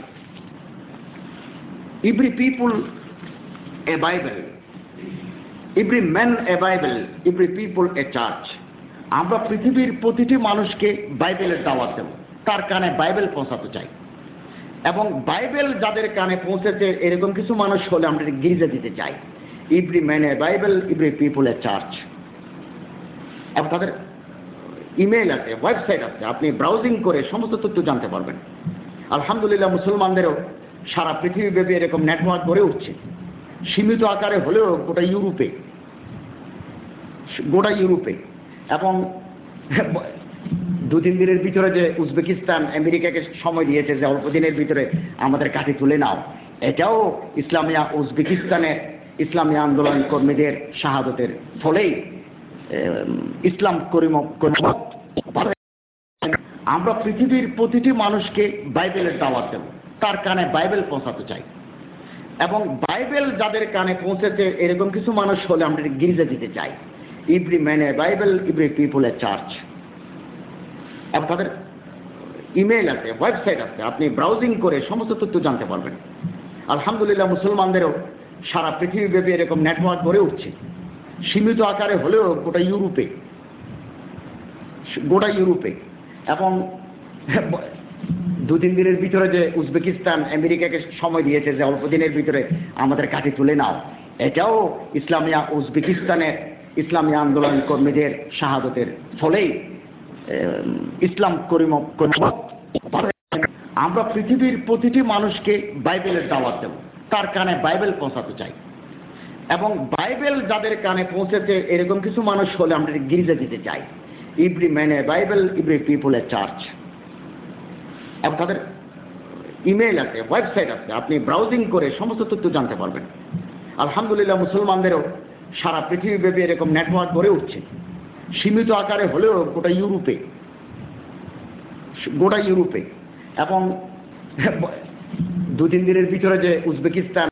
every people a Bible every man a Bible every people a church আমরা পৃথিবীর প্রতিটি মানুষকে বাইবেলের দাওয়াত দেব, তার কানে বাইবেল পৌঁছাতে চাই। এবং বাইবেল যাদের কানে পৌঁছেছে, এরকম কিছু মানুষ হলে আমরা গির্জা দিতে চাই। Every man a Bible every people a church এবং তাদের ইমেল আছে ওয়েবসাইট আছে, আপনি ব্রাউজিং করে সমস্ত তথ্য জানতে পারবেন। আলহামদুলিল্লাহ, মুসলমানদেরও সারা পৃথিবীব্যাপী এরকম নেটওয়ার্ক গড়ে উঠছে। সীমিত আকারে হলেও গোটা ইউরোপে গোটা ইউরোপে। এবং দু তিন দিনের ভিতরে যে উজবেকিস্তান আমেরিকাকে সময় দিয়েছে যে অল্প দিনের ভিতরে আমাদের কাছে তুলে নাও, এটাও ইসলামিয়া উজবেকিস্তানের ইসলামী আন্দোলন কর্মীদের শাহাদতের ফলেই ইসলাম করিম আমরা পৃথিবীর প্রতিটি মানুষকে বাইবেলের দাওয়াত দেব, তার কানে বাইবেল পৌঁছাতে চাই। এবং বাইবেল যাদের কানে পৌঁছেছে, এরকম কিছু মানুষ হলে আমরা গির্জা দিতে চাই। Every man a Bible every people a church. তাদের ইমেল আছে, ওয়েবসাইট আছে, আপনি ব্রাউজিং করে সমস্ত তথ্য জানতে পারবেন। আলহামদুলিল্লাহ মুসলমানদেরও সারা পৃথিবীব্যাপী এরকম নেটওয়ার্ক গড়ে উঠছে। সীমিত আকারে হলেও গোটা ইউরোপে গোটা ইউরোপে। এবং দু তিন দিনের ভিতরে যে উজবেকিস্তান আমেরিকাকে সময় দিয়েছে যে অল্প দিনের ভিতরে আমাদের কাছে তুলে নাও, এটাও ইসলামিয়া উজবেকিস্তানের ইসলামী আন্দোলন কর্মীদের শাহাদতের ফলেই ইসলাম করিম আমরা পৃথিবীর প্রতিটি মানুষকে বাইবেলের দাওয়াত দেব, তার কানে বাইবেল পৌঁছাতে চাই। এবং বাইবেল যাদের কানে পৌঁছেছে, এরকম কিছু মানুষ হলে আমরা গির্জা দিতে চাই। Every man a Bible every people a church. এবং তাদের ইমেল আছে ওয়েবসাইট আছে, আপনি ব্রাউজিং করে সমস্ত তথ্য জানতে পারবেন। আলহামদুলিল্লাহ, মুসলমানদেরও সারা পৃথিবীব্যাপী এরকম নেটওয়ার্ক গড়ে উঠছে। সীমিত আকারে হলেও গোটা ইউরোপে গোটা ইউরোপে। এবং দু তিন দিনের ভিতরে যে উজবেকিস্তান